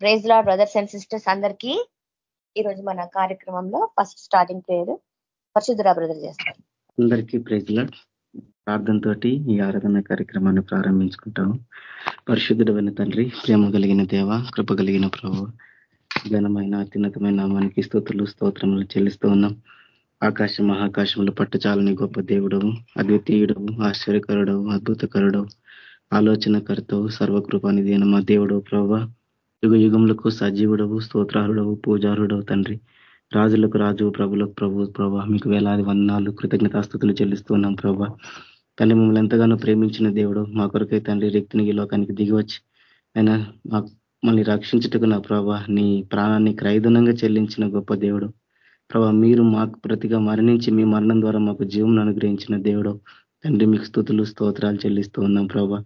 Praise Lord brothers and sisters అందరికీ ఈరోజు మన కార్యక్రమంలో ఫస్ట్ స్టార్టింగ్ ప్రేయర్ పరిశుద్ధరా బ్రదర్ చేస్తారు అందరికీ ప్రేజ్ లా ప్రార్థనతో ఈ ఆరాధన కార్యక్రమాన్ని ప్రారంభించుకుంటాము. పరిశుద్ధుడమైన తండ్రి ప్రేమ కలిగిన దేవ కృప కలిగిన ప్రభు ఘనమైన అత్యున్నతమైన నామానికి స్థుతులు స్తోత్రములు చెల్లిస్తూ ఉన్నాం. ఆకాశ మహాకాశములు పట్టుచాలని గొప్ప దేవుడవు అద్వితీయుడవు ఆశ్చర్యకరుడవు అద్భుతకరుడవు ఆలోచనకర్తవు సర్వకృపానిదైన మా దేవుడవు ప్రభావ యుగ యుగములకు సజీవుడవు స్తోత్రారుడవు పూజారుడవు తండ్రి. రాజులకు రాజు ప్రభులకు ప్రభు ప్రభా మీకు వేలాది వందనాలు కృతజ్ఞతాస్థుతులు చెల్లిస్తున్నాం ప్రభా. తండ్రి మమ్మల్ని ఎంతగానో ప్రేమించిన దేవుడు మా కొరకై తండ్రి రీతిని ఈ లోకానికి దిగివచ్చి ఆయన మమ్మల్ని రక్షించుటకు నా ప్రభా నీ ప్రాణాన్ని క్రైదనంగా చెల్లించిన గొప్ప దేవుడు. ప్రభా మీరు మాకు ప్రతిగా మరణించి మీ మరణం ద్వారా మాకు జీవం అనుగ్రహించిన దేవుడు. తండ్రి మీకు స్థుతులు స్తోత్రాలు చెల్లిస్తూ ఉన్నాం ప్రభా.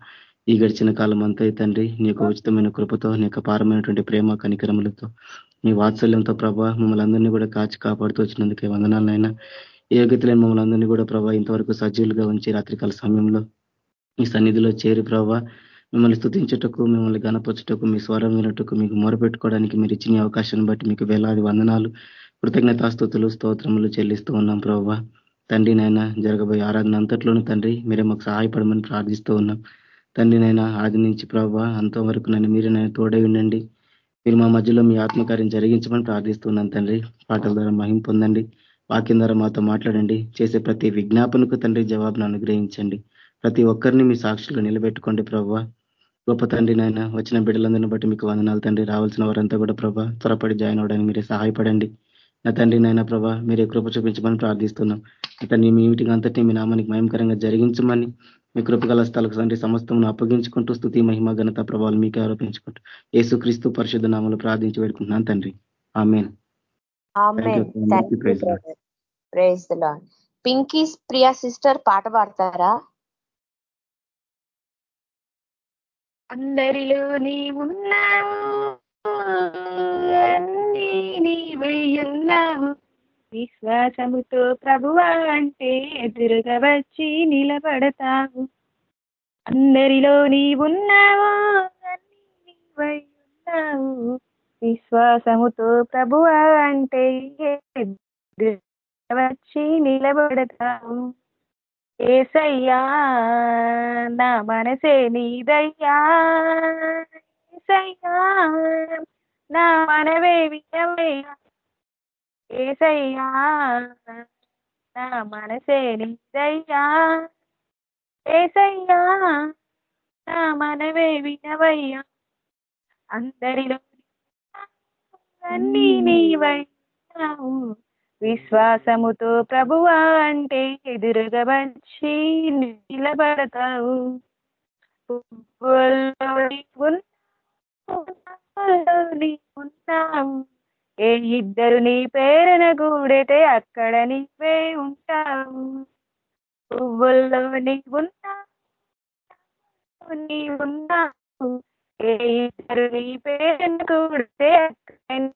ఈ గడిచిన కాలం అంతా తండ్రి నీ యొక్క ఉచితమైన కృపతో నీ యొక్క పారమైనటువంటి ప్రేమ కనికరములతో నీ వాత్సల్యంతో ప్రభా మమ్మల్ని అందరినీ కూడా కాచి కాపాడుతూ వచ్చినందుకే వందనాలనైనా ఏ గతిలేని మమ్మల్ని అందరినీ కూడా ప్రభా ఇంతవరకు సజీవులుగా ఉంచి రాత్రికాల సమయంలో మీ సన్నిధిలో చేరి ప్రభా మిమ్మల్ని స్థుతించుటకు మిమ్మల్ని గణపరచుటకు మీ స్వరం వినటకు మీకు మొరపెట్టుకోవడానికి మీరు ఇచ్చిన అవకాశాన్ని బట్టి మీకు వేలాది వందనాలు కృతజ్ఞతాస్థుతులు స్తోత్రములు చెల్లిస్తూ ఉన్నాం ప్రభావ తండ్రి నైనా జరగబోయే ఆరాధన అంతట్లోనూ తండ్రి మీరే మాకు సహాయపడమని ప్రార్థిస్తూ ఉన్నాం. తండ్రినైనా ఆది నుంచి ప్రభావ అంతవరకు నన్ను మీరు నేను తోడై ఉండండి. మీరు మా మధ్యలో మీ ఆత్మకార్యం జరిగించమని ప్రార్థిస్తున్నాను తండ్రి. పాటల ద్వారా మహిం పొందండి. వాక్యం ద్వారా మాతో మాట్లాడండి. చేసే ప్రతి విజ్ఞాపనకు తండ్రి జవాబును అనుగ్రహించండి. ప్రతి ఒక్కరిని మీ సాక్షులు నిలబెట్టుకోండి ప్రభావ గొప్ప తండ్రి నాయన వచ్చిన బిడ్డలందరిని బట్టి మీకు వందనాలు తండ్రి. రావాల్సిన వారంతా కూడా ప్రభా త్వరపడి జాయిన్ అవ్వడానికి మీరే సహాయపడండి. నా తండ్రి నాయన ప్రభా మీరే కృప చూపించమని ప్రార్థిస్తున్నాం. తండ్రి మీ మీటింగ్ అంతటి మీ నామానికి మయంకరంగా జరిగించమని మీ కృపగల స్థలకు తండ్రి సమస్తమును అప్పగించుకుంటూ స్థుతి మహిమ ఘనత ప్రభావాలు మీకే ఆరోపించుకుంటూ క్రీస్తు పరిశుద్ధ నామలు ప్రార్థించి పెడుకుంటున్నాను తండ్రి. ఆమెన్. పింకీ ప్రియా సిస్టర్ పాట పాడతారా? అందరిలో నీ ఉన్నావు నీవయ్యున్నావు విశ్వాసముతో ప్రభువా అంటే ఎదురుగా వచ్చి నిలబడతావు. అందరిలో నీవున్నావు ఉన్నావు. విశ్వాసముతో ప్రభువా అంటే వచ్చి నిలబడతావు. ఏసయ్యా నా మనసే నీదయ్యా. ఏసయ్యా నా మనవే వినవయ్యా ఏసయ్యా నా మనసే నిదయ్యా. ఏసయ్యా నా మనవే వినవయ్యా. అందరిలో అన్నీ నీవయ్యావు. విశ్వాసముతో ప్రభువా అంటే ఎదురుగా వచ్చి నిలబడతావు. ఉన్నావు ఏ ఇద్దరు నీ పేరున కూడితే అక్కడ నీవే ఉంటావు. పువ్వుల్లో నీవున్నావు నీవున్నావు. ఏ ఇద్దరు నీ పేరున కూడితే అక్కడ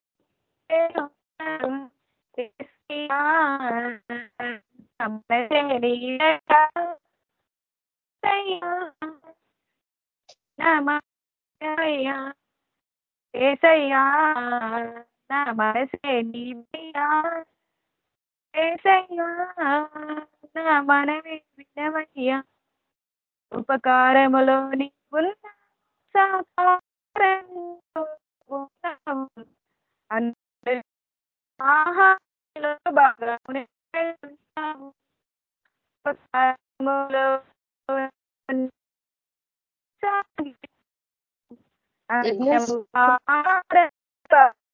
ఏసయ్యా. నా మనసే నీవయ్యా ఏసయ్యా నా మనమే వినవయ్యా ఉపకారములో నీవున్న ఆహాలో బాగా ఉపకారములో పింకీ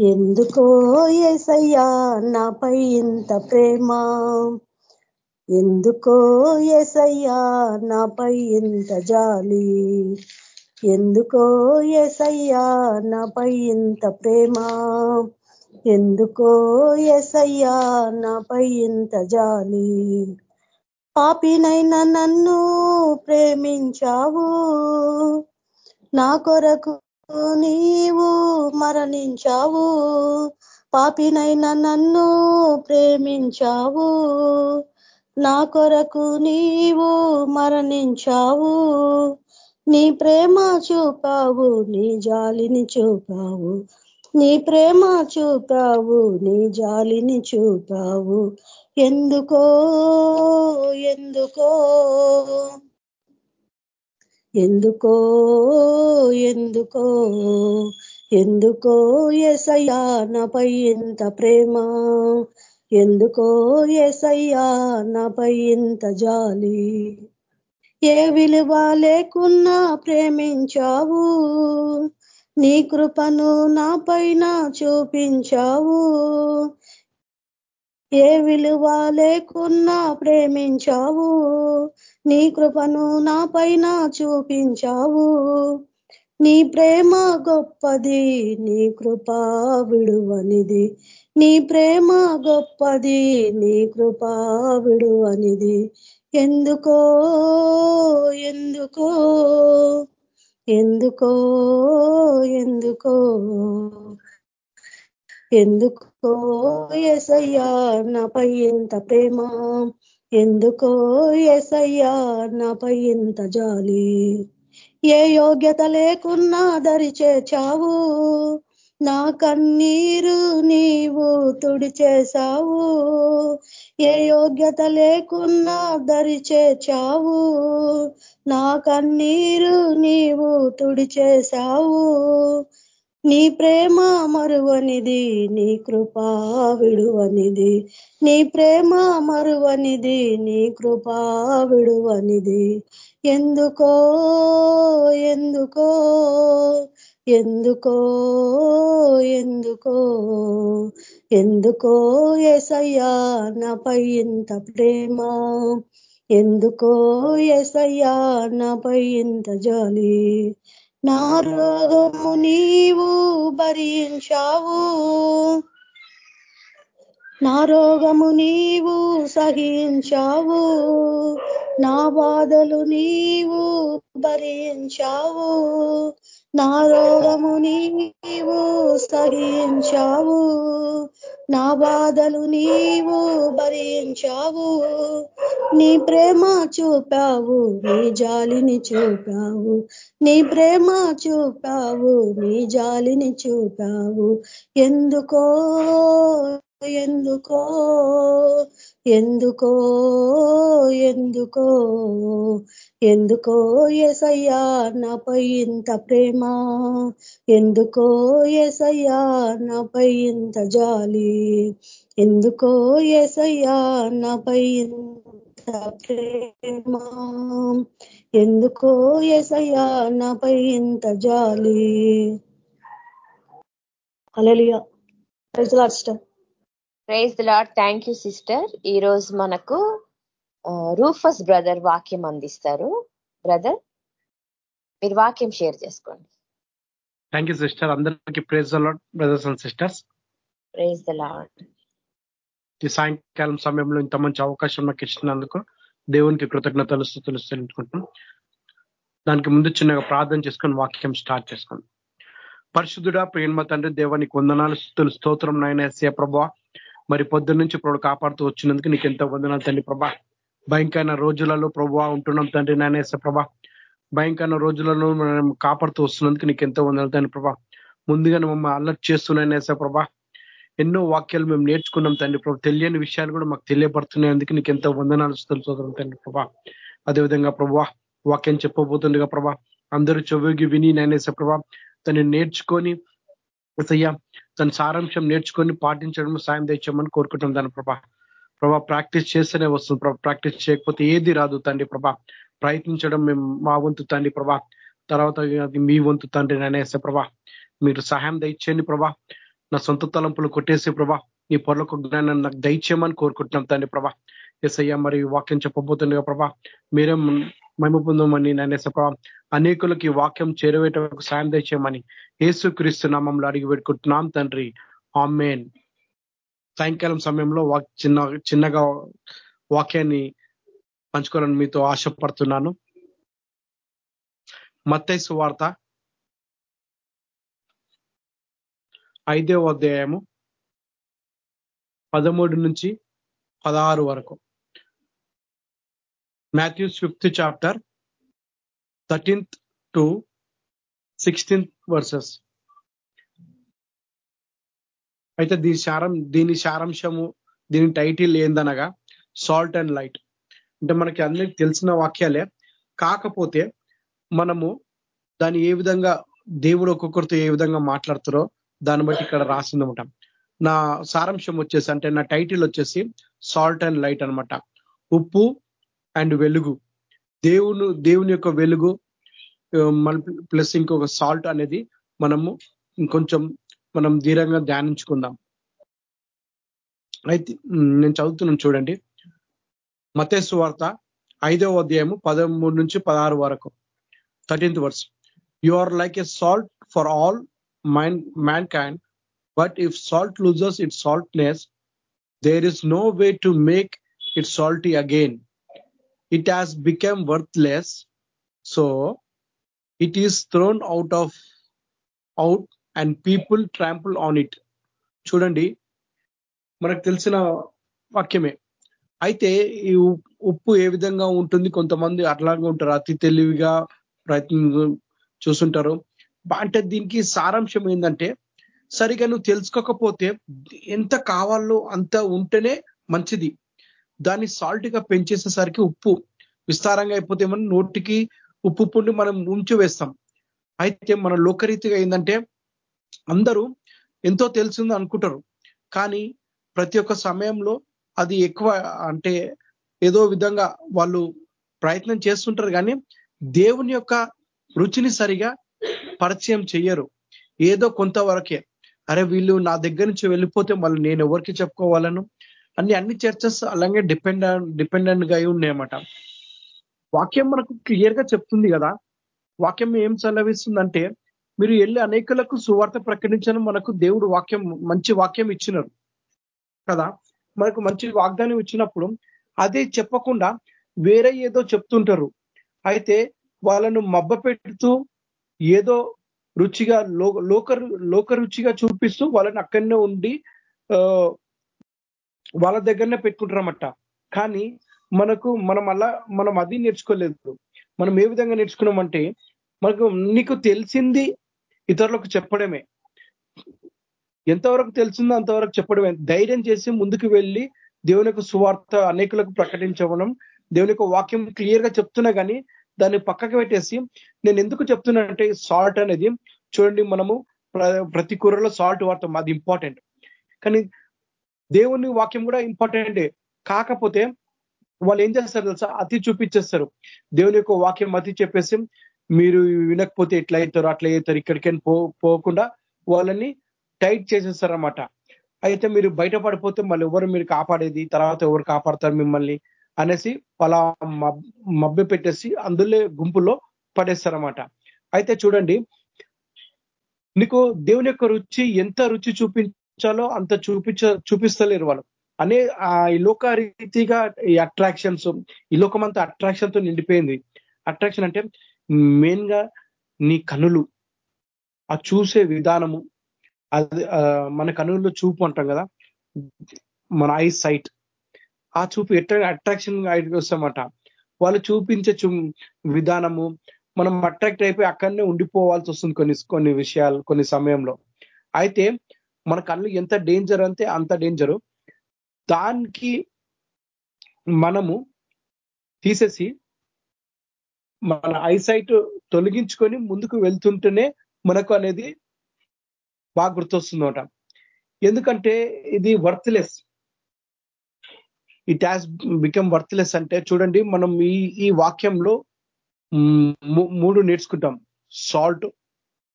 ఎందుకో ఏసయ్యా నాపై ఇంత ప్రేమ? ఎందుకో ఏసయ్యా నాపై ఇంత జాలి? ఎందుకో ఏసయ్యా నాపై ఇంత ప్రేమ? ఎందుకో ఎసయ్యా నాపై ఇంత జాలి? పాపినైనా నన్ను ప్రేమించావు. నా కొరకు నీవు మరణించావు. పాపినైనా నన్ను ప్రేమించావు. నా కొరకు నీవు మరణించావు. నీ ప్రేమ చూపావు నీ జాలిని చూపావు. నీ ప్రేమ చూపావు నీ జాలిని చూపావు. ఎందుకో ఎందుకో ఎందుకో ఎందుకో ఎందుకో ఎసయ్యా నాపై ఇంత ప్రేమ. ఎందుకో ఎసయ్యా నాపై ఇంత జాలి. ఏ విలువ లేకున్నా ప్రేమించావు. నీ కృపను నా పైన చూపించావు. ఏ విలువ లేకున్నా ప్రేమించావు. నీ కృపను నా పైన చూపించావు. నీ ప్రేమ గొప్పది నీ కృప విడువనిది. నీ ప్రేమ గొప్పది నీ కృప విడువనిది. ఎందుకో ఎందుకో ఎందుకో ఎందుకో ఎందుకో ఎసయ్యా నాపై ఎంత ప్రేమ ఎందుకో ఎసయ్యా నాపై ఎంత జాలి ఏ యోగ్యత లేకున్నా దరి చావు నా కన్నీరు నీవు తుడిచేశావు. ఏ యోగ్యత లేకున్నా దరిచేచావు నా కన్నీరు నీవు తుడిచేశావు. నీ ప్రేమ మరువనిది నీ కృపా విడువనిది. నీ ప్రేమ మరువనిది నీ కృపా విడువనిది. ఎందుకో ఎందుకో ఎందుకో ఎందుకో ఎందుకో ఎసయ్యా నాపై ఇంత ప్రేమ? ఎందుకో ఎసయ్యా నాపై ఇంత జాలి? నా రోగము నీవు భరించావు. నా రోగము నీవు సహించావు. నా బాధలు నీవు భరించావు. నా రోగము నీవు సహించావు నా బాధలు నీవు భరించావు నీ ప్రేమ చూపావు నీ జాలిని చూపావు నీ ప్రేమ చూపావు నీ జాలిని చూపావు. ఎందుకో ఎందుకో ఎందుకో ఎందుకో ఎందుకో ఎసయ్యా నాపై ఇంత ప్రేమ? ఎందుకో ఎసయ్యా నాపై ఇంత జాలి? ఎందుకో ఎసయ్యా నాపై ఇంత ప్రేమ? ఎందుకో ఎసయ్యా నాపై ఇంత జాలి? అలలియా praise Lord thank you sister ఈరోజు మనకు రూఫస్ బ్రదర్ వాక్యం అందిస్తారు. బ్రదర్ మీరు వాక్యం షేర్ చేసుకోండి. థ్యాంక్ యూ సిస్టర్ అందరికీ praise brothers and sisters praise the Lord ఈ సాయంకాలం సమయంలో ఇంత మంచి అవకాశం నాకు ఇచ్చినందుకు దేవునికి కృతజ్ఞతలు స్థుతులు తెలుసుకుంటున్నాం దానికి ముందు చిన్నగా ప్రార్థన చేసుకొని వాక్యం స్టార్ట్ చేసుకోండి పరిశుద్ధుడా ప్రేమ తండ్రి దేవానికి వందనాలు స్థుతులు స్తోత్రం నాయన ఎస్ఏ ప్రభా. మరి పొద్దున్న నుంచి ఇప్పుడు కాపాడుతూ వచ్చినందుకు నీకు ఎంతో వందనాలు తండ్రి ప్రభా. భయంకరమైన రోజులలో ప్రభా ఉంటున్నాం తండ్రి నాయనేస ప్రభా. భయంకరమైన రోజులలో మనం కాపాడుతూ వస్తున్నందుకు నీకు ఎంతో వందనాలు తండ్రి ప్రభా. ముందుగా మమ్మల్ని అలర్ట్ చేస్తున్నాయనేస ప్రభా. ఎన్నో వాక్యాలు మేము నేర్చుకున్నాం తండ్రి ప్రభా. తెలియని విషయాలు కూడా మాకు తెలియబడుతున్నాయందుకు నీకు ఎంతో వందనాలు సోదరం తండ్రి ప్రభా. అదేవిధంగా ప్రభా వాక్యం చెప్పబోతుండగా ప్రభా అందరూ చెవిగి విని నేనేసే ప్రభా తను నేర్చుకొని సయ్యా తన సారాంశం నేర్చుకొని పాటించడం సాయం తెచ్చామని కోరుకుంటాం దాని ప్రభా. ప్రభా ప్రాక్టీస్ చేస్తేనే వస్తుంది ప్రభా ప్రాక్టీస్ చేయకపోతే ఏది రాదు తండ్రి ప్రభా. ప్రయత్నించడం మేము మా వంతు తండ్రి ప్రభా. తర్వాత అది మీ వంతు తండ్రి అనేసే ప్రభా మీరు సహాయం దయచేయండి ప్రభా. నా సొంత తలంపులు కొట్టేసి ప్రభా నీ పొరలకు జ్ఞానాన్ని నాకు దయచేయమని కోరుకుంటున్నాం తండ్రి ప్రభా. ఎస్ఐ మరి వాక్యం చెప్పబోతుండగా ప్రభా. మీరే మేము పొందమని నేనేసే ప్రభా అనేకులకి వాక్యం చేరవేటకు సాయం దయచేయమని యేసు క్రీస్తు నామంలో అడిగి పెట్టుకుంటున్నాం తండ్రి. ఆమెన్. సాయంకాలం సమయంలో చిన్న చిన్నగా వాక్యాన్ని పంచుకోవాలని మీతో ఆశపడుతున్నాను. మత్తైసు వార్త ఐదవ అధ్యాయము పదమూడు నుంచి పదహారు వరకు. Matthew's fifth chapter thirteenth to sixteenth verses. అయితే దీని సారం దీని సారాంశము దీని టైటిల్ ఏందనగా సాల్ట్ అండ్ లైట్ అంటే మనకి అందరికి తెలిసిన వాక్యాలే. కాకపోతే మనము దాన్ని ఏ విధంగా దేవుడు ఒక్కొక్కరితో ఏ విధంగా మాట్లాడుతారో దాన్ని బట్టి ఇక్కడ రాసిందనమాట. నా సారాంశం వచ్చేసి అంటే నా టైటిల్ వచ్చేసి సాల్ట్ అండ్ లైట్ అనమాట. ఉప్పు అండ్ వెలుగు. దేవుని దేవుని యొక్క వెలుగు ప్లస్ ఇంకొక సాల్ట్ అనేది మనము ఇంకొంచెం మనం ధీరంగా ధ్యానించుకుందాం. అయితే నేను చదువుతున్నాను చూడండి. మతేసు వార్త ఐదవ అధ్యాయము పదమూడు నుంచి పదహారు వరకు. Thirteenth verse. You are like a salt for all mine mankind but if salt loses it saltness there is no way to make it salty again it has become worthless so it is thrown out of out and people trample on it చూడండి మనకు తెలిసిన వాక్యమే. అయితే ఈ ఉప్పు ఏ విధంగా ఉంటుంది? కొంతమంది అట్లాగే ఉంటారు. అతి తెలివిగా ప్రయత్నం చూస్తుంటారు. అంటే దీనికి సారాంశం ఏంటంటే సరిగా నువ్వు తెలుసుకోకపోతే ఎంత కావాలో అంత ఉంటేనే మంచిది. దాన్ని సాల్ట్గా పెంచేసేసరికి ఉప్పు విస్తారంగా అయిపోతే మనం నోటికి ఉప్పు పుండి మనం ఉంచి వేస్తాం. అయితే మన లోకరీతిగా ఏంటంటే అందరూ ఎంతో తెలిసింది అనుకుంటారు. కానీ ప్రతి ఒక్క సమయంలో అది ఎక్కువ అంటే ఏదో విధంగా వాళ్ళు ప్రయత్నం చేస్తుంటారు కానీ దేవుని యొక్క రుచిని సరిగా పరిచయం చెయ్యరు. ఏదో కొంతవరకే అరే వీళ్ళు నా దగ్గర నుంచి వెళ్ళిపోతే మళ్ళీ నేను ఎవరికి చెప్పుకోవాలను? అన్ని అన్ని చర్చస్ అలాగే డిపెండ్ డిపెండెంట్గా ఉన్నాయన్నమాట వాక్యం మనకు క్లియర్గా చెప్తుంది కదా. వాక్యం ఏం చల్లవిస్తుందంటే మీరు వెళ్ళి అనేకులకు సువార్త ప్రకటించడం మనకు దేవుడు వాక్యం మంచి వాక్యం ఇచ్చినారు. కదా? మనకు మంచి వాగ్దానం ఇచ్చినప్పుడు అదే చెప్పకుండా వేరే ఏదో చెప్తుంటారు. అయితే వాళ్ళను మబ్బ పెడుతూ ఏదో రుచిగా లోక లోక రుచిగా చూపిస్తూ వాళ్ళని అక్కడనే ఉండి వాళ్ళ దగ్గరనే పెట్టుకుంటారన్నమాట. కానీ మనకు మనం అలా మనం అది నేర్చుకోలేదు. మనం ఏ విధంగా నేర్చుకున్నామంటే మనకు నీకు తెలిసింది ఇతరులకు చెప్పడమే. ఎంతవరకు తెలిసిందో అంతవరకు చెప్పడమే. ధైర్యం చేసి ముందుకు వెళ్ళి దేవుని సువార్త అనేకులకు ప్రకటించడం దేవుని యొక్క వాక్యం క్లియర్గా చెప్తున్నా కానీ దాన్ని పక్కకు పెట్టేసి నేను ఎందుకు చెప్తున్నానంటే సాల్ట్ అనేది చూడండి మనము ప్రతి కూరలో సాల్ట్ వాడతాం. అది ఇంపార్టెంట్. కానీ దేవుని వాక్యం కూడా ఇంపార్టెంటే. కాకపోతే వాళ్ళు ఏం చేస్తారు తెలుసా? అతి చూపించేస్తారు. దేవుని యొక్క వాక్యం అతి చెప్పేసి మీరు వినకపోతే ఎట్లా అవుతారు అట్లా అవుతారు ఇక్కడికైనా పోకుండా వాళ్ళని టైట్ చేసేస్తారన్నమాట. అయితే మీరు బయట పడిపోతే మళ్ళీ ఎవరు మీరు కాపాడేది తర్వాత ఎవరు కాపాడతారు మిమ్మల్ని అనేసి వాళ్ళ మబ్బి పెట్టేసి అందులో గుంపులో పడేస్తారన్నమాట. అయితే చూడండి నీకు దేవుని యొక్క రుచి ఎంత రుచి చూపించాలో అంత చూపించ చూపిస్తలేరు వాళ్ళు. అనే ఈ లోక రీతిగా ఈ అట్రాక్షన్స్ ఈ లోకమంతా అట్రాక్షన్తో నిండిపోయింది. అట్రాక్షన్ అంటే మెయిన్గా నీ కనులు. ఆ చూసే విధానము. అది మన కనుల్లో చూపు అంటాం కదా. మన ఐ సైట్. ఆ చూపు ఎట్లా అట్రాక్షన్ వస్తామట. వాళ్ళు చూపించే విధానము. మనం అట్రాక్ట్ అయిపోయి అక్కడనే ఉండిపోవాల్సి వస్తుంది కొన్ని కొన్ని విషయాలు కొన్ని సమయంలో. అయితే మన కళ్ళు ఎంత డేంజర్ అంటే అంత డేంజరు. దానికి మనము తీసేసి మన ఐసైట్ తొలగించుకొని ముందుకు వెళ్తుంటేనే మనకు అనేది బాగా గుర్తొస్తుందట ఎందుకంటే ఇది worthless it has become worthless అంటే చూడండి మనం ఈ ఈ వాక్యంలో మూడు నేర్చుకుంటాం. సాల్ట్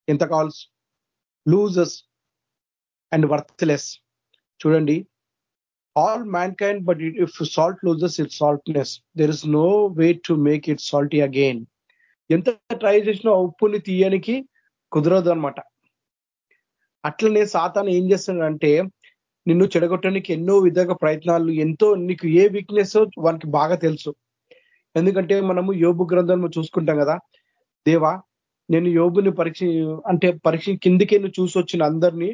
ఎంత కావాల్స్ లూజెస్ అండ్ వర్త్లెస్ చూడండి all mankind but if salt loses it saltness there is no way to make it salty again ఎంత ట్రై చేసినా ఉప్పుని తీయనికి కుదరదు అనమాట అట్లనే సాతాను ఏం చేస్తున్నాడంటే నిన్ను చెడగొట్టడానికి ఎన్నో విధంగా ప్రయత్నాలు ఎంతో నీకు ఏ వీక్నెస్ వానికి బాగా తెలుసు. ఎందుకంటే మనము యోబు గ్రంథం చూసుకుంటాం కదా. దేవా నేను యోగుని పరీక్ష అంటే పరీక్ష కిందికే నువ్వు చూసి వచ్చిన అందరినీ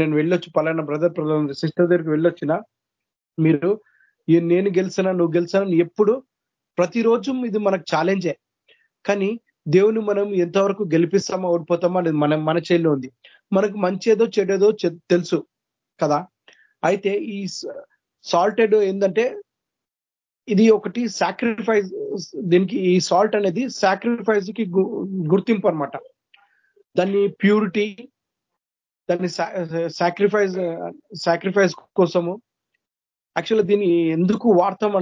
నేను వెళ్ళొచ్చు పలానా బ్రదర్ సిస్టర్ దగ్గరికి వెళ్ళొచ్చిన మీరు నేను గెలిచినా నువ్వు గెలిచినా ఎప్పుడు ప్రతిరోజు ఇది మనకు ఛాలెంజే కానీ దేవుని మనం ఎంతవరకు గెలిపిస్తామో ఓడిపోతామో అనేది మన మన చేతిలో ఉంది. మనకు మంచేదో చెడేదో తెలుసు కదా. అయితే ఈ సాల్టెడ్ ఏంటంటే ఇది ఒకటి సాక్రిఫైస్ దీనికి ఈ సాల్ట్ అనేది సాక్రిఫైస్కి గుర్తింపు అనమాట దాన్ని ప్యూరిటీ దాన్ని సాక్రిఫైస్ సాక్రిఫైస్ కోసము. యాక్చువల్గా దీన్ని ఎందుకు వాడతాం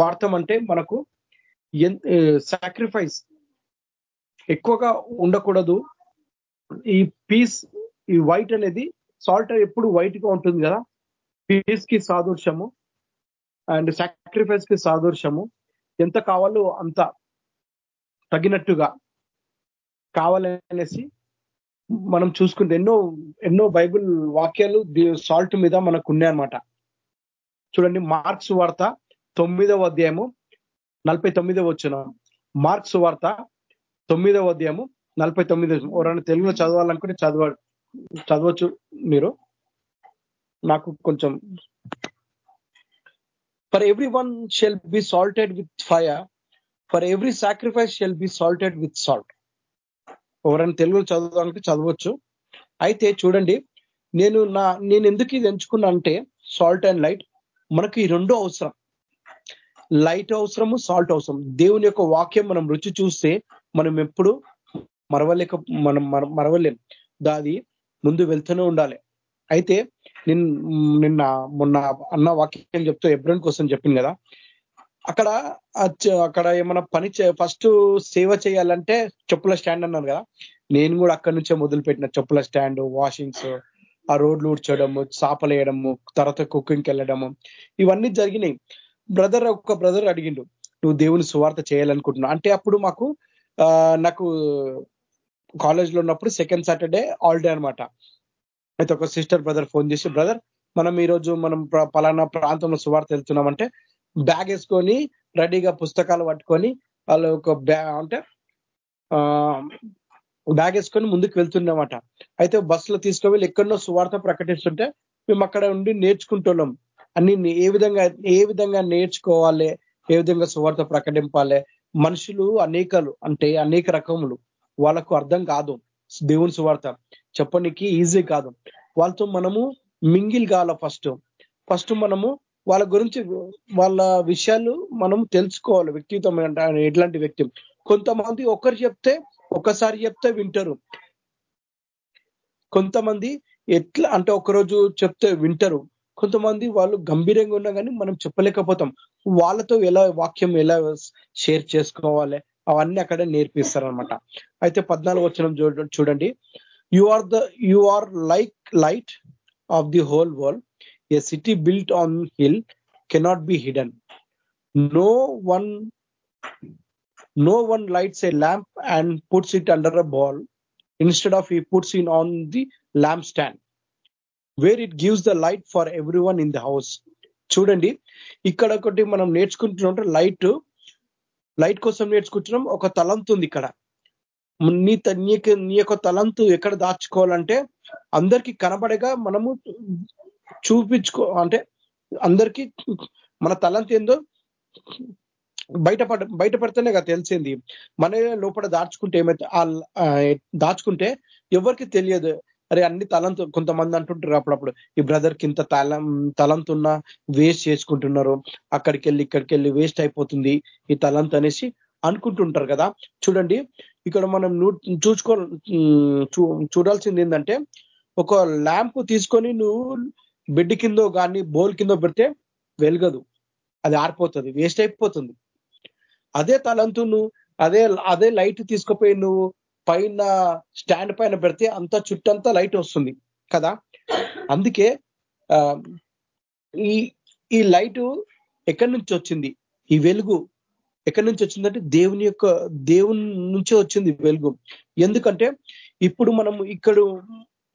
వాడతాం అంటే మనకు సాక్రిఫైస్ ఎక్కువగా ఉండకూడదు. ఈ పీస్ ఈ వైట్ అనేది సాల్ట్ ఎప్పుడు వైట్గా ఉంటుంది కదా. పీస్కి సాదృశ్యము అండ్ సాక్రిఫైస్కి సాదృశ్యము. ఎంత కావాలో అంత తగినట్టుగా కావాలనేసి మనం చూసుకుంటే ఎన్నో ఎన్నో బైబుల్ వాక్యాలు సాల్ట్ మీద మనకు ఉన్నాయన్నమాట. చూడండి మార్క్స్ వార్త తొమ్మిదవ అధ్యాయము నలభై తొమ్మిదవ వచ్చిన మార్క్స్ వార్త తొమ్మిదవ అధ్యాయము నలభై తొమ్మిది ఎవరైనా తెలుగులో చదవాలనుకుంటే చదవ చదవచ్చు మీరు. నాకు కొంచెం. For every one shall be salted with fire for every sacrifice shall be salted with salt ఎవరైనా తెలుగులో చదవడానికి చదవచ్చు. అయితే చూడండి నేను నా నేను ఎందుకు ఇది ఎంచుకున్నా అంటే సాల్ట్ అండ్ లైట్ మనకు ఈ రెండు అవసరం. లైట్ అవసరము సాల్ట్ అవసరం. దేవుని యొక్క వాక్యం మనం రుచి చూస్తే మనం ఎప్పుడు మరవలేక మనం మరవలేం. దాది ముందు వెళ్తూనే ఉండాలి. అయితే నిన్న మొన్న అన్న వాక్యం చెప్తూ ఎబ్రన్ కోసం చెప్పింది కదా అక్కడ అక్కడ ఏమైనా పని ఫస్ట్ సేవ చేయాలంటే చెప్పుల స్టాండ్ అన్నాను కదా. నేను కూడా అక్కడి నుంచే మొదలు పెట్టిన చెప్పుల స్టాండ్ వాషింగ్స్ ఆ రోడ్లు ఊడ్చడము చాపలు వేయడము తర్వాత కుకింగ్కి వెళ్ళడము. ఇవన్నీ జరిగినాయి. బ్రదర్ ఒక్క బ్రదర్ అడిగిండు నువ్వు దేవుని సువార్త చేయాలనుకుంటున్నావు? అంటే అప్పుడు మాకు నాకు కాలేజ్లో ఉన్నప్పుడు సెకండ్ సాటర్డే హాలిడే అనమాట అయితే ఒక సిస్టర్ బ్రదర్ ఫోన్ చేసి బ్రదర్ మనం ఈరోజు మనం పలానా ప్రాంతంలో సువార్త వెళ్తున్నామంటే బ్యాగ్ వేసుకొని రెడీగా పుస్తకాలు పట్టుకొని వాళ్ళు ఒక బ్యా అంటే బ్యాగ్ వేసుకొని ముందుకు వెళ్తున్నమాట అయితే బస్సులో తీసుకువెళ్ళి ఎక్కడో సువార్త ప్రకటిస్తుంటే మేము అక్కడ ఉండి నేర్చుకుంటున్నాం. అన్ని ఏ విధంగా ఏ విధంగా నేర్చుకోవాలి ఏ విధంగా సువార్త ప్రకటింపాలి మనుషులు అనేకలు అంటే అనేక రకములు. వాళ్ళకు అర్థం కాదు. దేవుని సువార్త చెప్పనికి ఈజీ కాదు. వాళ్ళతో మనము మింగిల్ కావాల ఫస్ట్. ఫస్ట్ మనము వాళ్ళ గురించి వాళ్ళ విషయాలు మనం తెలుసుకోవాలి వ్యక్తిత్వం ఎట్లాంటి వ్యక్తి. కొంతమంది ఒకరు చెప్తే ఒకసారి చెప్తే వింటారు. కొంతమంది ఎట్లా అంటే ఒకరోజు చెప్తే వింటారు. కొంతమంది వాళ్ళు గంభీరంగా ఉన్నా కానీ మనం చెప్పలేకపోతాం. వాళ్ళతో ఎలా వాక్యం ఎలా షేర్ చేసుకోవాలి అవన్నీ అక్కడ నేర్పిస్తారనమాట అయితే పద్నాలుగు వచ్చిన చూడండి. You are the you are like light of the whole world a city built on hill cannot be hidden no one no one lights a lamp and puts it under a bowl instead of ఈ puts in on the lamp stand where it gives the light for every in the house చూడండి ఇక్కడ ఒకటి మనం నేర్చుకుంటున్నాం light light కోసం నేర్చుకుంటున్నాం. ఒక తలంతు ఉంది ఇక్కడ. నీ నీ యొక్క తలంతు ఎక్కడ దాచుకోవాలంటే అందరికీ కనబడగా మనము చూపించుకో అంటే అందరికీ మన తలంత ఏందో బయటపడ బయటపడితేనే కదా తెలిసింది. మన లోపల దాచుకుంటే ఏమైతే దాచుకుంటే ఎవరికి తెలియదు. అరే అన్ని తలంత కొంతమంది అంటుంటారు అప్పుడప్పుడు ఈ బ్రదర్కి ఇంత తలం తలంతున్న వేస్ట్ చేసుకుంటున్నారు. అక్కడికి వెళ్ళి ఇక్కడికి వెళ్ళి వేస్ట్ అయిపోతుంది ఈ తలంత్ అనేసి అనుకుంటుంటారు కదా. చూడండి ఇక్కడ మనం చూసుకో చూడాల్సింది ఏంటంటే ఒక ల్యాంప్ తీసుకొని నువ్వు బెడ్ కిందో కానీ బోల్ కిందో పెడితే వెలగదు. అది ఆరిపోతుంది వేస్ట్ అయిపోతుంది. అదే తలంతును అదే అదే లైట్ తీసుకుపోయి నువ్వు పైన స్టాండ్ పైన పెడితే అంత చుట్టంతా లైట్ వస్తుంది కదా. అందుకే ఈ ఈ లైట్ ఎక్కడి నుంచి వచ్చింది? ఈ వెలుగు. ఎక్కడి నుంచి వచ్చిందంటే దేవుని యొక్క దేవుని నుంచే వచ్చింది వెలుగు. ఎందుకంటే ఇప్పుడు మనం ఇక్కడ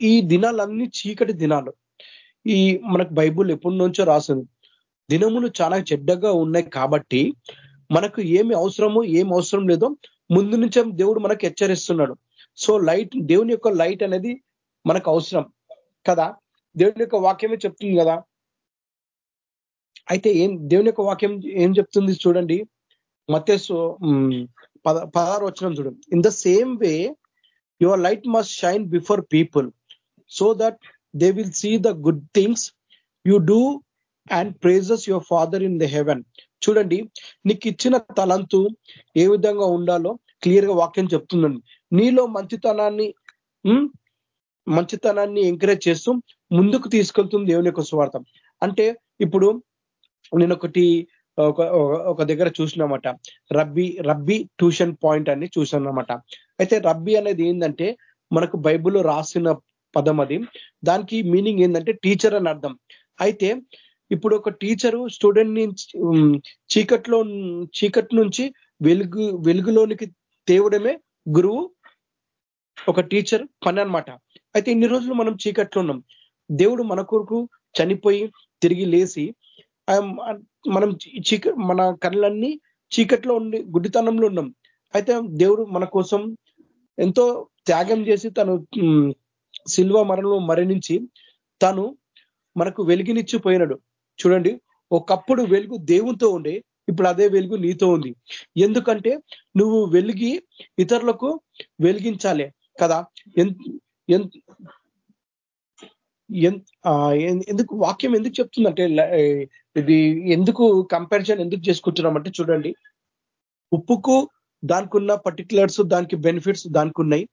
ఈ దినాలన్నీ చీకటి దినాలు. ఈ మనకు బైబుల్ ఎప్పటి నుంచో రాసింది. దినములు చాలా చెడ్డగా ఉన్నాయి కాబట్టి మనకు ఏమి అవసరమో ఏం అవసరం లేదో ముందు నుంచే దేవుడు మనకు హెచ్చరిస్తున్నాడు. సో లైట్ దేవుని యొక్క లైట్ అనేది మనకు అవసరం కదా? దేవుని యొక్క వాక్యమే చెప్తుంది కదా? అయితే ఏం దేవుని యొక్క వాక్యం ఏం చెప్తుంది చూడండి. మతేసు పదహారు వచ్చిన చూడండి. In the same way your light must shine before people so that they will see the good things you do and praises your Father in the heaven చూడండి నీకు ఇచ్చిన తలంతు ఏ విధంగా ఉండాలో క్లియర్గా వాక్యం చెప్తుందండి. నీలో మంచితనాన్ని మంచితనాన్ని ఎంకరేజ్ చేస్తూ ముందుకు తీసుకెళ్తుంది దేవుని యొక్క స్వార్థం అంటే ఇప్పుడు నేను ఒకటి ఒక దగ్గర చూసినమాట. రబ్బీ రబ్బీ ట్యూషన్ పాయింట్ అని చూసానమాట అయితే రబ్బీ అనేది ఏంటంటే మనకు బైబుల్లో రాసిన పదం అది. దానికి మీనింగ్ ఏంటంటే టీచర్ అని అర్థం. అయితే ఇప్పుడు ఒక టీచరు స్టూడెంట్ని చీకట్లో చీకటి నుంచి వెలుగు వెలుగులోనికి తేవడమే గురువు ఒక టీచర్ పని అనమాట అయితే ఇన్ని రోజులు మనం చీకట్లో ఉన్నాం. దేవుడు మన కొరకు చనిపోయి తిరిగి లేచి మనం చీక మన కళ్ళన్నీ చీకట్లో ఉండి గుడ్డితనంలో ఉన్నాం. అయితే దేవుడు మన కోసం ఎంతో త్యాగం చేసి తను శిల్వ మరణంలో మరణించి తను మనకు వెలిగినిచ్చిపోయినాడు. చూడండి ఒకప్పుడు వెలుగు దేవునితో ఉండే ఇప్పుడు అదే వెలుగు నీతో ఉంది. ఎందుకంటే నువ్వు వెలిగి ఇతరులకు వెలిగించాలి కదా. ఎందుకు వాక్యం ఎందుకు చెప్తుందంటే ఇది ఎందుకు కంపారిజన్ ఎందుకు చేసుకుంటున్నామంటే చూడండి. ఉప్పుకు దానికి ఉన్న పర్టికులర్స్ దానికి బెనిఫిట్స్ దానికి ఉన్నాయి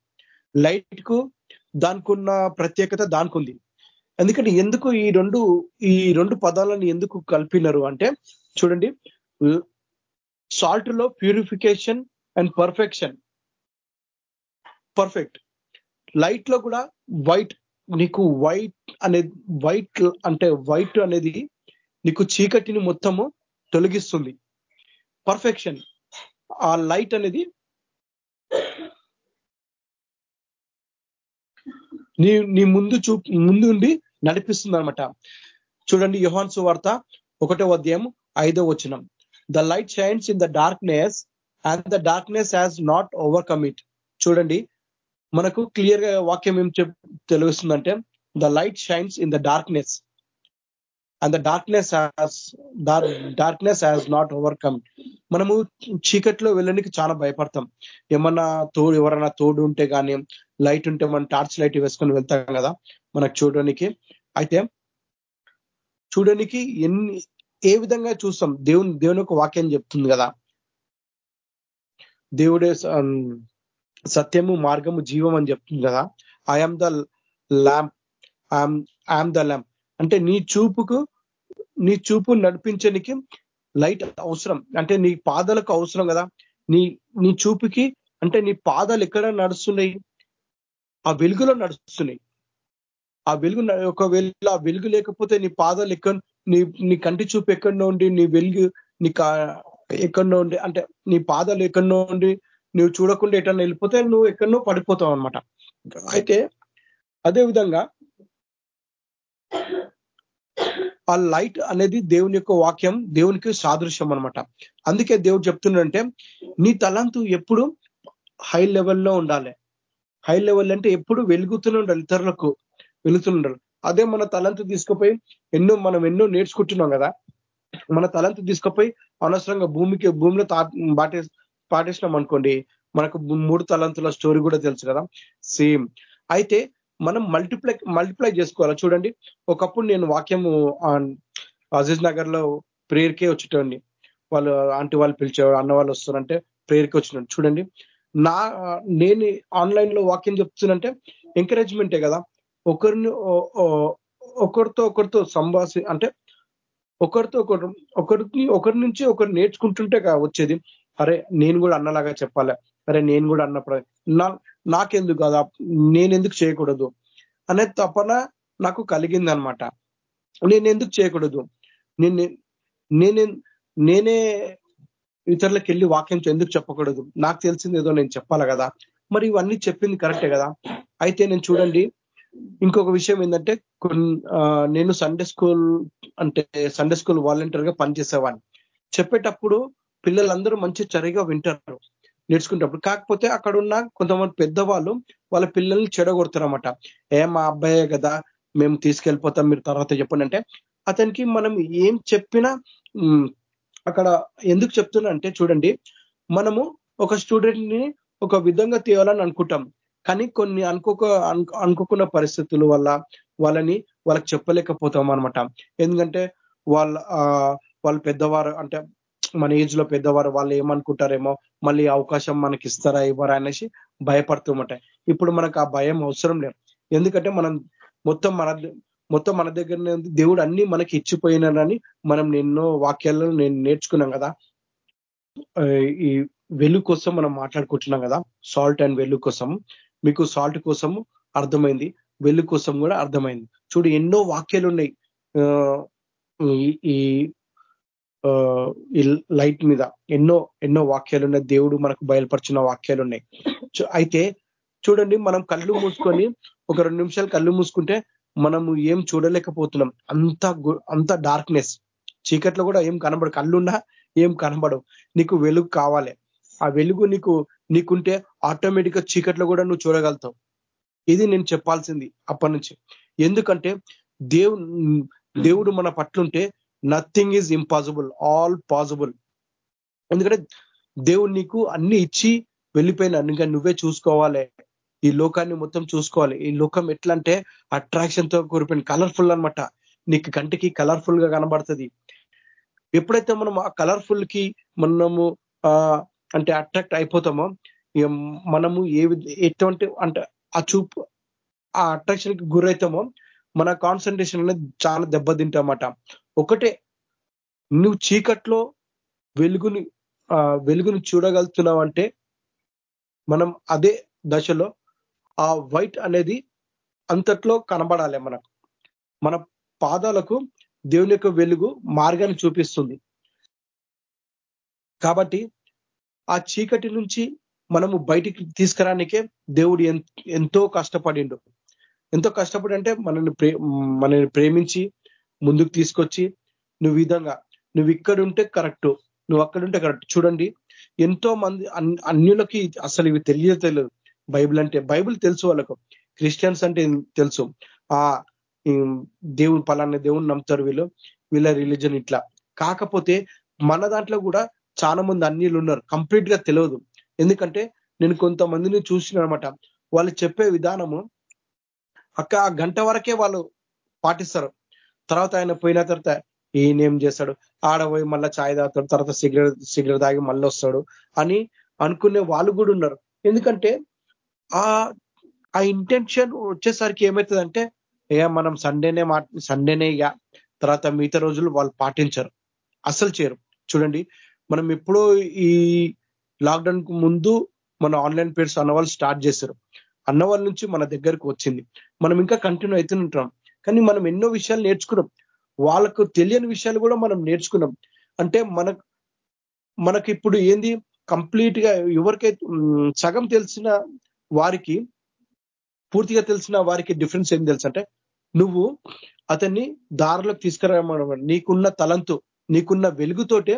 లైట్కు దానికి ఉన్న ప్రత్యేకత దానికి ఉంది ఎందుకంటే ఎందుకు ఈ రెండు ఈ రెండు పదాలను ఎందుకు కలిపినారు అంటే చూడండి సాల్ట్లో ప్యూరిఫికేషన్ అండ్ పర్ఫెక్షన్. పర్ఫెక్ట్. లైట్లో కూడా వైట్ నీకు వైట్ అనేది వైట్ అంటే వైట్ అనేది నీకు చీకటిని మొత్తము తొలగిస్తుంది. పర్ఫెక్షన్. ఆ లైట్ అనేది నీ నీ ముందు చూ ముందు ఉండి నడిపిస్తుంది అనమాట చూడండి యుహాన్సు వార్త ఒకటో అధ్యాయం ఐదో వచనం. The light shines in the darkness and the darkness has not overcome it చూడండి మనకు క్లియర్గా వాక్యం ఏం తెలుస్తుందంటే the light shines in the darkness and the darkness darkness has not overcome మనము చీకట్లో వెళ్ళడానికి చాలా భయపడతాం. ఏమన్నా తోడు ఎవరైనా తోడు ఉంటే కానీ లైట్ ఉంటే మనం టార్చ్ లైట్ వేసుకొని వెళ్తాం కదా మనకు చూడడానికి. అయితే చూడడానికి ఎన్ని ఏ విధంగా చూస్తాం? దేవుని దేవుని ఒక వాక్యం చెప్తుంది కదా. దేవుడే సత్యము మార్గము జీవం అని చెప్తుంది కదా. I am the lamp I am the lamp అంటే నీ చూపుకు నీ చూపు నడిపించడానికి లైట్ అవసరం. అంటే నీ పాదాలకు అవసరం కదా. నీ నీ చూపుకి అంటే నీ పాదాలు ఎక్కడ నడుస్తున్నాయి? ఆ వెలుగులో నడుస్తున్నాయి. ఆ వెలుగు ఒకవేళ ఆ వెలుగు లేకపోతే నీ పాదాలు ఎక్కడ నీ నీ కంటి చూపు ఎక్కడో ఉండి నీ వెలుగు నీ ఎక్కడో ఉండి అంటే నీ పాదాలు ఎక్కడో ఉండి నువ్వు చూడకుండా ఎటన్నా వెళ్ళిపోతే నువ్వు ఎక్కడనో పడిపోతావు అనమాట అయితే అదే విధంగా ఆ లైట్ అనేది దేవుని యొక్క వాక్యం దేవునికి సాదృశ్యం అనమాట అందుకే దేవుడు చెప్తుండంటే నీ తలంతు ఎప్పుడు హై లెవెల్లో ఉండాలి. హై లెవెల్ అంటే ఎప్పుడు వెలుగుతూనే ఉండాలి ఇతరులకు వెలుగుతుండాలి అదే మన తలంతు తీసుకుపోయి ఎన్నో మనం ఎన్నో నేర్చుకుంటున్నాం కదా మన తలంతు తీసుకుపోయి అనవసరంగా భూమికి భూమిలో పాటే పాటేసినాం అనుకోండి మనకు మూడు తలంతుల స్టోరీ కూడా తెలుసు కదా సేమ్. అయితే మనం మల్టిప్లై మల్టిప్లై చేసుకోవాలి? చూడండి ఒకప్పుడు నేను వాక్యము అజీజ్ నగర్లో ప్రేయర్కే వచ్చేటండి వాళ్ళు ఆంటీ వాళ్ళు పిలిచేవాడు అన్న వాళ్ళు వస్తున్నారంటే ప్రేయర్కి వచ్చినాడు చూడండి నా నేను ఆన్లైన్లో వాక్యం చెప్తున్నంటే ఎంకరేజ్మెంటే కదా. ఒకరిని ఒకరితో ఒకరితో సంభాషి అంటే ఒకరితో ఒకరు ఒకరిని ఒకరి నుంచి ఒకరు నేర్చుకుంటుంటే వచ్చేది అరే నేను కూడా అన్నలాగా చెప్పాలి? సరే నేను కూడా అన్నప్పుడు నా నాకెందుకు కాదు నేను ఎందుకు చేయకూడదు అనే తపన నాకు కలిగింది అనమాట నేను ఎందుకు చేయకూడదు? నేను నేనే నేనే ఇతరులకు వెళ్ళి వాక్యం ఎందుకు చెప్పకూడదు? నాకు తెలిసింది ఏదో నేను చెప్పాలి కదా. మరి ఇవన్నీ చెప్పింది కరెక్టే కదా. అయితే నేను చూడండి ఇంకొక విషయం ఏంటంటే నేను సండే స్కూల్ అంటే సండే స్కూల్ వాలంటీర్గా పనిచేసేవాడిని. చెప్పేటప్పుడు పిల్లలందరూ మంచి చరిగా వింటారు. నేర్చుకుంటప్పుడు కాకపోతే అక్కడ ఉన్న కొంతమంది పెద్దవాళ్ళు వాళ్ళ పిల్లల్ని చెడగొడతారన్నమాట ఏ మా అబ్బాయే కదా మేము తీసుకెళ్ళిపోతాం మీరు తర్వాత చెప్పండి అంటే అతనికి మనం ఏం చెప్పినా అక్కడ ఎందుకు చెప్తున్నా అంటే చూడండి మనము ఒక స్టూడెంట్ని ఒక విధంగా తీయాలని అనుకుంటాం. కానీ కొన్ని అనుకోక అనుకోకున్న పరిస్థితుల వల్ల వాళ్ళని వాళ్ళకి చెప్పలేకపోతాం అనమాట ఎందుకంటే వాళ్ళ వాళ్ళు పెద్దవారు అంటే మన ఏజ్లో పెద్దవారు వాళ్ళు ఏమనుకుంటారేమో మళ్ళీ అవకాశం మనకి ఇస్తారా ఇవ్వరా అనేసి భయపడుతూ ఉంటాయి. ఇప్పుడు మనకు ఆ భయం అవసరం లేదు. ఎందుకంటే మనం మొత్తం మన మొత్తం మన దగ్గర దేవుడు అన్ని మనకి ఇచ్చిపోయినారని మనం ఎన్నో వాక్యాలను నేను నేర్చుకున్నాం కదా. ఈ వెలు కోసం మనం మాట్లాడుకుంటున్నాం కదా. సాల్ట్ అండ్ వెలు కోసం. మీకు సాల్ట్ కోసం అర్థమైంది. వెలు కోసం కూడా అర్థమైంది. చూడు ఎన్నో వాక్యాలు ఉన్నాయి. ఈ ఈ లైట్ మీద ఎన్నో ఎన్నో వాక్యాలు ఉన్నాయి దేవుడు మనకు బయలుపరిచిన వాక్యాలు ఉన్నాయి అయితే చూడండి మనం కళ్ళు మూసుకొని ఒక రెండు నిమిషాలు కళ్ళు మూసుకుంటే మనము ఏం చూడలేకపోతున్నాం. అంత అంత డార్క్నెస్ చీకట్లో కూడా ఏం కనబడు కళ్ళున్నా ఏం కనబడవు. నీకు వెలుగు కావాలి. ఆ వెలుగు నీకు నీకుంటే ఆటోమేటిక్గా చీకట్లో కూడా నువ్వు చూడగలుగుతావు. ఇది నేను చెప్పాల్సింది అప్పటి నుంచి. ఎందుకంటే దేవు దేవుడు మన పట్లుంటే nothing is impossible all possible ఎందుకంటే దేవుడు నీకు అన్ని ఇచ్చి వెళ్ళిపోయినా. ఇంకా నువ్వే చూసుకోవాలి. ఈ లోకాన్ని మొత్తం చూసుకోవాలి. ఈ లోకం ఎట్లా అంటే అట్రాక్షన్తో కూరిపోయింది కలర్ఫుల్ అనమాట నీకు కంటికి కలర్ఫుల్గా కనబడుతుంది. ఎప్పుడైతే మనం ఆ కలర్ఫుల్కి మనము అంటే అట్రాక్ట్ అయిపోతామో మనము ఏ ఎటువంటి అంటే ఆ చూపు ఆ అట్రాక్షన్కి గురైతామో మన కాన్సన్ట్రేషన్ అనేది చాలా దెబ్బతింటామట. ఒకటే నువ్వు చీకట్లో వెలుగుని వెలుగుని చూడగలుగుతున్నావు అంటే మనం అదే దశలో ఆ వైట్ అనేది అంతట్లో కనబడాలి మనకు. మన పాదాలకు దేవుని యొక్క వెలుగు మార్గాన్ని చూపిస్తుంది. కాబట్టి ఆ చీకటి నుంచి మనము బయటికి తీసుకురానికే దేవుడు ఎంతో కష్టపడిండు. ఎంతో కష్టపడి అంటే మనల్ని ప్రే మనల్ని ప్రేమించి ముందుకు తీసుకొచ్చి నువ్వు విధంగా నువ్వు ఇక్కడుంటే కరెక్ట్ నువ్వు అక్కడుంటే కరెక్ట్. చూడండి ఎంతో మంది అన్యులకి అసలు ఇవి తెలియదు బైబిల్ అంటే బైబిల్ తెలుసు వాళ్ళకు. క్రిస్టియన్స్ అంటే తెలుసు. ఆ దేవుడు పలానా దేవుని నమ్ముతారు వీళ్ళు వీళ్ళ రిలీజన్ ఇట్లా. కాకపోతే మన దాంట్లో కూడా చాలా మంది అన్యులు ఉన్నారు. కంప్లీట్గా తెలియదు. ఎందుకంటే నేను కొంతమందిని చూసిన అనమాట వాళ్ళు చెప్పే విధానము అక్క ఆ గంట వరకే వాళ్ళు పాటిస్తారు. తర్వాత ఆయన పోయిన తర్వాత ఈయనేం చేస్తాడు? ఆడపోయి మళ్ళీ ఛాయ్ తాగుతాడు తర్వాత సిగరెట్ సిగరెట్ తాగి మళ్ళీ వస్తాడు అని అనుకునే వాళ్ళు కూడా ఉన్నారు. ఎందుకంటే ఆ ఆ ఇంటెన్షన్ వచ్చేసరికి ఏమవుతుందంటే ఏ మనం సండేనే మా సండేనే ఇక తర్వాత మిగతా రోజులు వాళ్ళు పాటించరు. అసలు చేయరు. చూడండి మనం ఎప్పుడో ఈ లాక్డౌన్కు ముందు మన ఆన్లైన్ పేర్స్ అన్నవాళ్ళు స్టార్ట్ చేశారు. అన్నవాళ్ళ నుంచి మన దగ్గరకు వచ్చింది. మనం ఇంకా కంటిన్యూ అవుతుంటాం కానీ మనం ఎన్నో విషయాలు నేర్చుకున్నాం. వాళ్ళకు తెలియని విషయాలు కూడా మనం నేర్చుకున్నాం. అంటే మన మనకి ఇప్పుడు ఏంది? కంప్లీట్గా ఎవరికైతే సగం తెలిసిన వారికి పూర్తిగా తెలిసిన వారికి డిఫరెన్స్ ఏం తెలుసు అంటే నువ్వు అతన్ని దారిలోకి తీసుకురామని నీకున్న తలంతు నీకున్న వెలుగుతోటే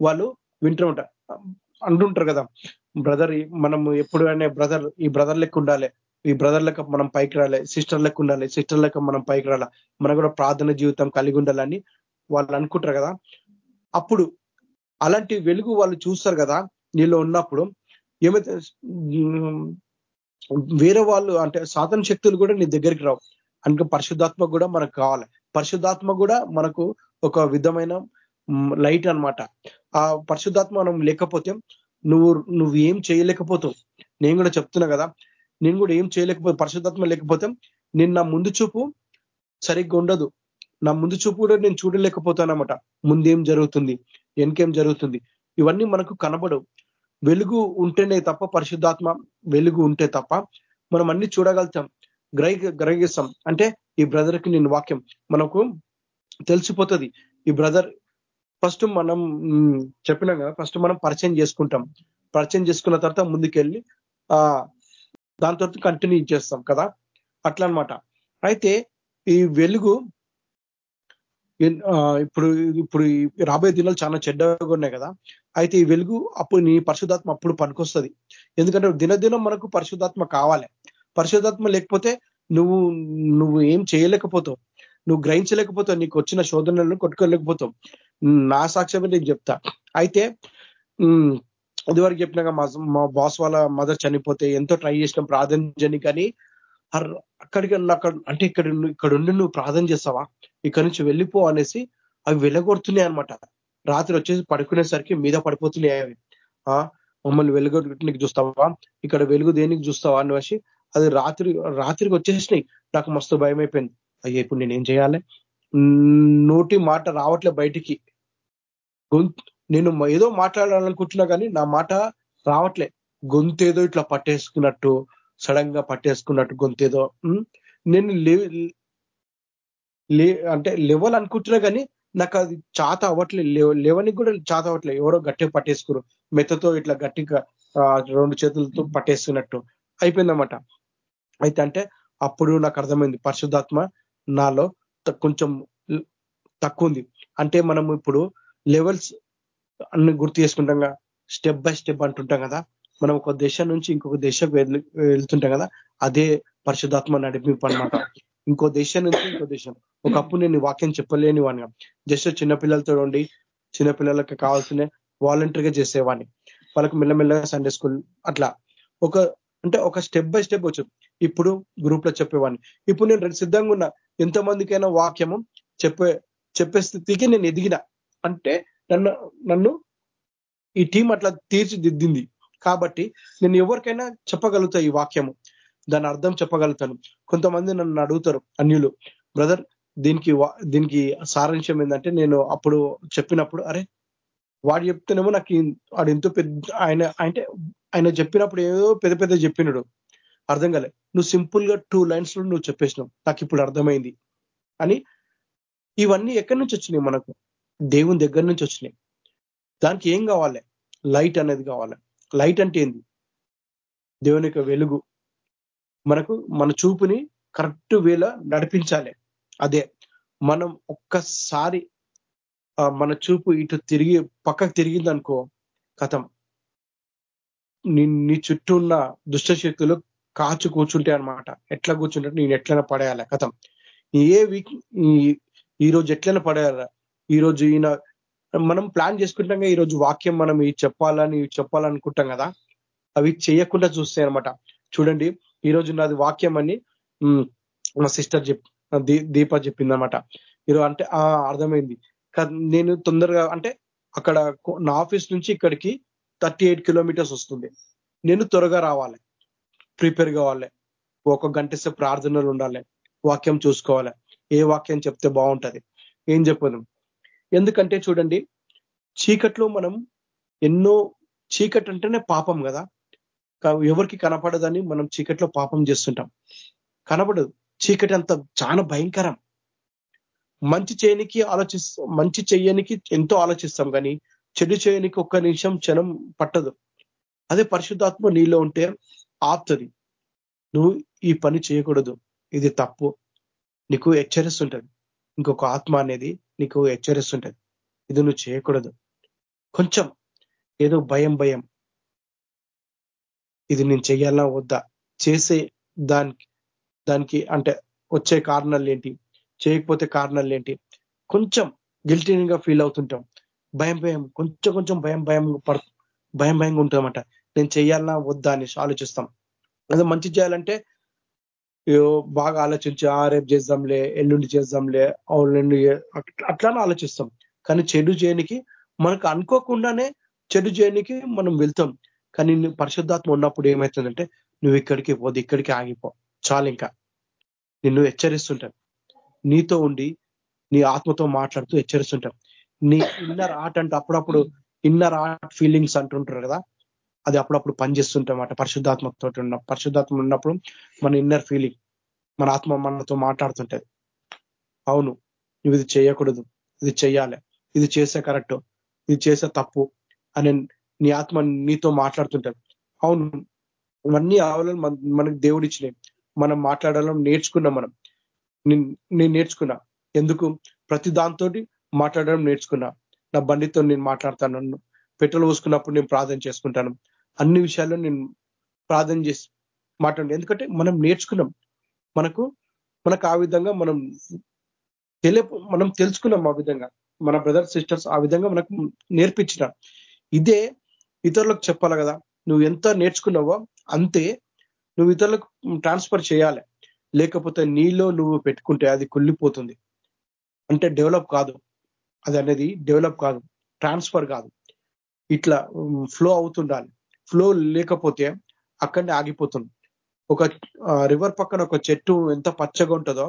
వాళ్ళు వింటూ ఉంటారు అంటుంటారు కదా బ్రదర్ మనం ఎప్పుడు అనే బ్రదర్ ఈ బ్రదర్ లెక్క ఉండాలి. ఈ బ్రదర్లకు మనం పైకి రాలే సిస్టర్లకు ఉండాలి సిస్టర్లకు మనం పైకి రాలే మనం కూడా ప్రార్థన జీవితం కలిగి ఉండాలని వాళ్ళు అనుకుంటారు కదా. అప్పుడు అలాంటి వెలుగు వాళ్ళు చూస్తారు కదా నీలో ఉన్నప్పుడు. ఏమైతే వేరే వాళ్ళు అంటే సాధన శక్తులు కూడా నీ దగ్గరికి రావు. అందుకే పరిశుద్ధాత్మ కూడా మనకు కావాలి. పరిశుద్ధాత్మ కూడా మనకు ఒక విధమైన లైట్ అనమాట ఆ పరిశుద్ధాత్మ మనం లేకపోతే నువ్వు నువ్వు ఏం చేయలేకపోతావు. నేను కూడా చెప్తున్నా కదా నేను కూడా ఏం చేయలేకపోతే పరిశుద్ధాత్మ లేకపోతే నేను నా ముందు చూపు సరిగ్గా ఉండదు. నా ముందు చూపు కూడా నేను చూడలేకపోతానమాట ముందేం జరుగుతుంది? వెనకేం జరుగుతుంది? ఇవన్నీ మనకు కనబడవు. వెలుగు ఉంటేనే తప్ప పరిశుద్ధాత్మ వెలుగు ఉంటే తప్ప మనం అన్ని చూడగలుగుతాం. గ్రహి గ్రహిస్తాం. అంటే ఈ బ్రదర్కి నేను వాక్యం మనకు తెలిసిపోతుంది. ఈ బ్రదర్ ఫస్ట్ మనం చెప్పినాం కదా ఫస్ట్ మనం పరిచయం చేసుకుంటాం. పరిచయం చేసుకున్న తర్వాత ముందుకెళ్ళి ఆ దాని తర్వాత కంటిన్యూ చేస్తాం కదా. అట్లా అనమాట అయితే ఈ వెలుగు ఇప్పుడు ఇప్పుడు రాబోయే దినాలు చాలా చెడ్డగా ఉన్నాయి కదా. అయితే ఈ వెలుగు అప్పుడు నీ పరిశుధాత్మ అప్పుడు పనికొస్తుంది. ఎందుకంటే దినదినం మనకు పరిశుధాత్మ కావాలి. పరిశుధాత్మ లేకపోతే నువ్వు నువ్వు ఏం చేయలేకపోతావు. నువ్వు గ్రహించలేకపోతావు. నీకు వచ్చిన శోధనలను కొట్టుకోలేకపోతావు. నా సాక్ష్యమే నేను చెప్తా. అయితే ఇదివరకు చెప్పినాక మా మా బాస్ వాళ్ళ మదర్ చనిపోతే ఎంతో ట్రై చేసినాం ప్రార్థన కానీ అక్కడికి అక్కడ అంటే ఇక్కడ ఇక్కడ ఉండి నువ్వు ప్రార్థన చేస్తావా? ఇక్కడ నుంచి వెళ్ళిపో అనేసి అవి వెళ్ళగొడుతున్నాయి అనమాట రాత్రి వచ్చేసి పడుకునేసరికి మీద పడిపోతున్నాయి అవి. మమ్మల్ని వెలుగొట్టుకు చూస్తావా? ఇక్కడ వెలుగు దేనికి చూస్తావా అనేసి అది రాత్రి రాత్రికి వచ్చేసినాయి. నాకు మస్తు భయం అయిపోయింది. అయ్యే ఇప్పుడు నేనేం చేయాలి? నోటి మాట రావట్లే బయటికి. నేను ఏదో మాట్లాడాలనుకుంటున్నా కానీ నా మాట రావట్లే. గొంతేదో ఇట్లా పట్టేసుకున్నట్టు సడన్గా పట్టేసుకున్నట్టు గొంతేదో నేను లే అంటే లెవెల్ అనుకుంటున్నా కానీ నాకు అది చాత అవ్వట్లేదు లేవనికి కూడా చాత అవ్వట్లే. ఎవరో గట్టిగా పట్టేసుకురు. మెత్తతో ఇట్లా గట్టిగా రెండు చేతులతో పట్టేస్తున్నట్టు అయిపోయిందన్నమాట. అయితే అంటే అప్పుడు నాకు అర్థమైంది. పరిశుద్ధాత్మ నాలో కొంచెం తక్కువ ఉంది. అంటే మనం ఇప్పుడు లెవెల్స్ అన్ని గుర్తు చేసుకుంటాం స్టెప్ బై స్టెప్ అంటుంటాం కదా. మనం ఒక దేశం నుంచి ఇంకొక దేశం వెళ్తుంటాం కదా. అదే పరిశుధాత్మ నడిపింపు అనమాట ఇంకో దేశం నుంచి ఇంకో దేశం. ఒకప్పుడు నేను వాక్యం చెప్పలేని వాడిగా జస్ట్ చిన్నపిల్లలతో ఉండి చిన్నపిల్లలకి కావాల్సిన వాలంటరీగా చేసేవాడిని. వాళ్ళకి మెల్లమెల్లగా సండే స్కూల్ అట్లా. ఒక అంటే ఒక స్టెప్ బై స్టెప్ వచ్చు ఇప్పుడు గ్రూప్లో చెప్పేవాడిని. ఇప్పుడు నేను సిద్ధంగా ఉన్నా. ఎంతమందికైనా వాక్యము చెప్పే చెప్పే స్థితికి నేను ఎదిగిన. అంటే నన్ను నన్ను ఈ టీం అట్లా తీర్చిదిద్దింది. కాబట్టి నేను ఎవరికైనా చెప్పగలుగుతా ఈ వాక్యము. దాని అర్థం చెప్పగలుగుతాను. కొంతమంది నన్ను అడుగుతారు అన్యులు బ్రదర్ దీనికి దీనికి సారాంశం ఏంటంటే నేను అప్పుడు చెప్పినప్పుడు అరే వాడు చెప్తేనేమో నాకు వాడు ఎంతో పెద్ద ఆయన అంటే ఆయన చెప్పినప్పుడు ఏదో పెద్ద పెద్ద చెప్పినాడు. అర్థం కాలే. నువ్వు సింపుల్గా టూ లైన్స్లో నువ్వు చెప్పేసినావు. నాకు ఇప్పుడు అర్థమైంది. అని ఇవన్నీ ఎక్కడి నుంచి వచ్చినాయి మనకు? దేవుని దగ్గర నుంచి వచ్చినాయి. దానికి ఏం కావాలి? లైట్ అనేది కావాలి. లైట్ అంటే ఏంది? దేవుని యొక్క వెలుగు. మనకు మన చూపుని కరెక్ట్ వేల నడిపించాలి. అదే మనం ఒక్కసారి మన చూపు ఇటు తిరిగి పక్కకు తిరిగిందనుకో కథం. నీ చుట్టూ ఉన్న దుష్ట శక్తులు కాచు కూర్చుంటాయి అనమాట ఎట్లా కూర్చుంటే నేను ఎట్లైనా పడేయాలి కథం. ఏ వీక్ ఈ రోజు ఎట్లైనా పడేయాలా. ఈరోజు ఈయన మనం ప్లాన్ చేసుకుంటాం ఈ రోజు వాక్యం మనం ఇవి చెప్పాలని చెప్పాలనుకుంటాం కదా అవి చేయకుండా చూస్తాయి అనమాట చూడండి ఈరోజు నాది వాక్యం అని మా సిస్టర్ చెప్ దీప చెప్పిందనమాట ఈరోజు అంటే అర్థమైంది. నేను తొందరగా అంటే అక్కడ నా ఆఫీస్ నుంచి ఇక్కడికి థర్టీ ఎయిట్ కిలోమీటర్స్ వస్తుంది. నేను త్వరగా రావాలి. ప్రిపేర్ కావాలి. ఒక గంట సేపు ప్రార్థనలు ఉండాలి. వాక్యం చూసుకోవాలి. ఏ వాక్యం చెప్తే బాగుంటది? ఏం చెప్పదు ఎందుకంటే చూడండి చీకట్లో మనం ఎన్నో చీకటి అంటేనే పాపం కదా. ఎవరికి కనపడదని మనం చీకట్లో పాపం చేస్తుంటాం. కనపడదు చీకటి అంత చాలా భయంకరం. మంచి చేయనికి ఆలోచిస్తాం మంచి చేయనికి ఎంతో ఆలోచిస్తాం కానీ చెడు చేయనికి ఒక్క నిమిషం క్షణం పట్టదు. అదే పరిశుద్ధాత్మ నీలో ఉంటే ఆపుతుంది. నువ్వు ఈ పని చేయకూడదు. ఇది తప్పు. నీకు హెచ్చరిస్తుంటది. ఇంకొక ఆత్మ అనేది నీకు హెచ్చరిస్తుంటది. ఇది నువ్వు చేయకూడదు. కొంచెం ఏదో భయం భయం. ఇది నేను చేయాలా వద్దా? చేసే దానికి దానికి అంటే వచ్చే కారణాలు ఏంటి? చేయకపోతే కారణాలు ఏంటి? కొంచెం గిల్టీగా ఫీల్ అవుతుంటాం. భయం భయం. కొంచెం కొంచెం భయం భయం పడు భయం భయంగా ఉంటామట. నేను చేయాలన్నా వద్దా? అని ఆలోచిస్తాం. అదే మంచి చేయాలంటే బాగా ఆలోచించి ఆ రేపు చేద్దాంలే ఎల్లుండి చేద్దాంలే అవునండి అట్లానే ఆలోచిస్తాం. కానీ చెడు చేయనికి మనకు అనుకోకుండానే చెడు చేయనికి మనం వెళ్తాం. కానీ పరిశుద్ధాత్మ ఉన్నప్పుడు ఏమవుతుందంటే నువ్వు ఇక్కడికి పోదు ఇక్కడికి ఆగిపో చాలు ఇంకా. నిన్ను హెచ్చరిస్తుంటాను నీతో ఉండి నీ ఆత్మతో మాట్లాడుతూ హెచ్చరిస్తుంటాం. నీ ఇన్నర్ ఆర్ట్ అంటే అప్పుడప్పుడు ఇన్నర్ ఆర్ట్ ఫీలింగ్స్ అంటుంటారు కదా అది అప్పుడప్పుడు పనిచేస్తుంటామాట పరిశుద్ధాత్మతో ఉన్న పరిశుద్ధాత్మ ఉన్నప్పుడు మన ఇన్నర్ ఫీలింగ్ మన ఆత్మ మనతో మాట్లాడుతుంటది అవును నువ్వు ఇది చేయకూడదు ఇది చేయాలి ఇది చేసే కరెక్ట్ ఇది చేసే తప్పు అని నీ ఆత్మ నీతో మాట్లాడుతుంటది అవును ఇవన్నీ ఆవలను మనకి దేవుడు ఇచ్చినాయి మనం మాట్లాడాలని నేర్చుకున్నాం మనం. నేను నేర్చుకున్నా. ఎందుకు? ప్రతి దాంతో మాట్లాడడం నేర్చుకున్నా. నా బండితో నేను మాట్లాడతాను. పెట్రోల్ పోసుకున్నప్పుడు నేను ప్రార్థన చేసుకుంటాను. అన్ని విషయాల్లో నేను ప్రార్థన చేసి మాట్లాడి ఎందుకంటే మనం నేర్చుకున్నాం. మనకు మనకు ఆ విధంగా మనం తెలియ మనం తెలుసుకున్నాం ఆ విధంగా. మన బ్రదర్ సిస్టర్స్ ఆ విధంగా మనకు నేర్పించిన. ఇదే ఇతరులకు చెప్పాలి కదా. నువ్వు ఎంత నేర్చుకున్నావో అంతే నువ్వు ఇతరులకు ట్రాన్స్ఫర్ చేయాలి. లేకపోతే నీలో నువ్వు పెట్టుకుంటే అది కుళ్ళిపోతుంది. అంటే డెవలప్ కాదు. అది అనేది డెవలప్ కాదు. ట్రాన్స్ఫర్ కాదు. ఇట్లా ఫ్లో అవుతుండాలి. ఫ్లో లేకపోతే అక్కడనే ఆగిపోతుంది. ఒక రివర్ పక్కన ఒక చెట్టు ఎంత పచ్చగా ఉంటుందో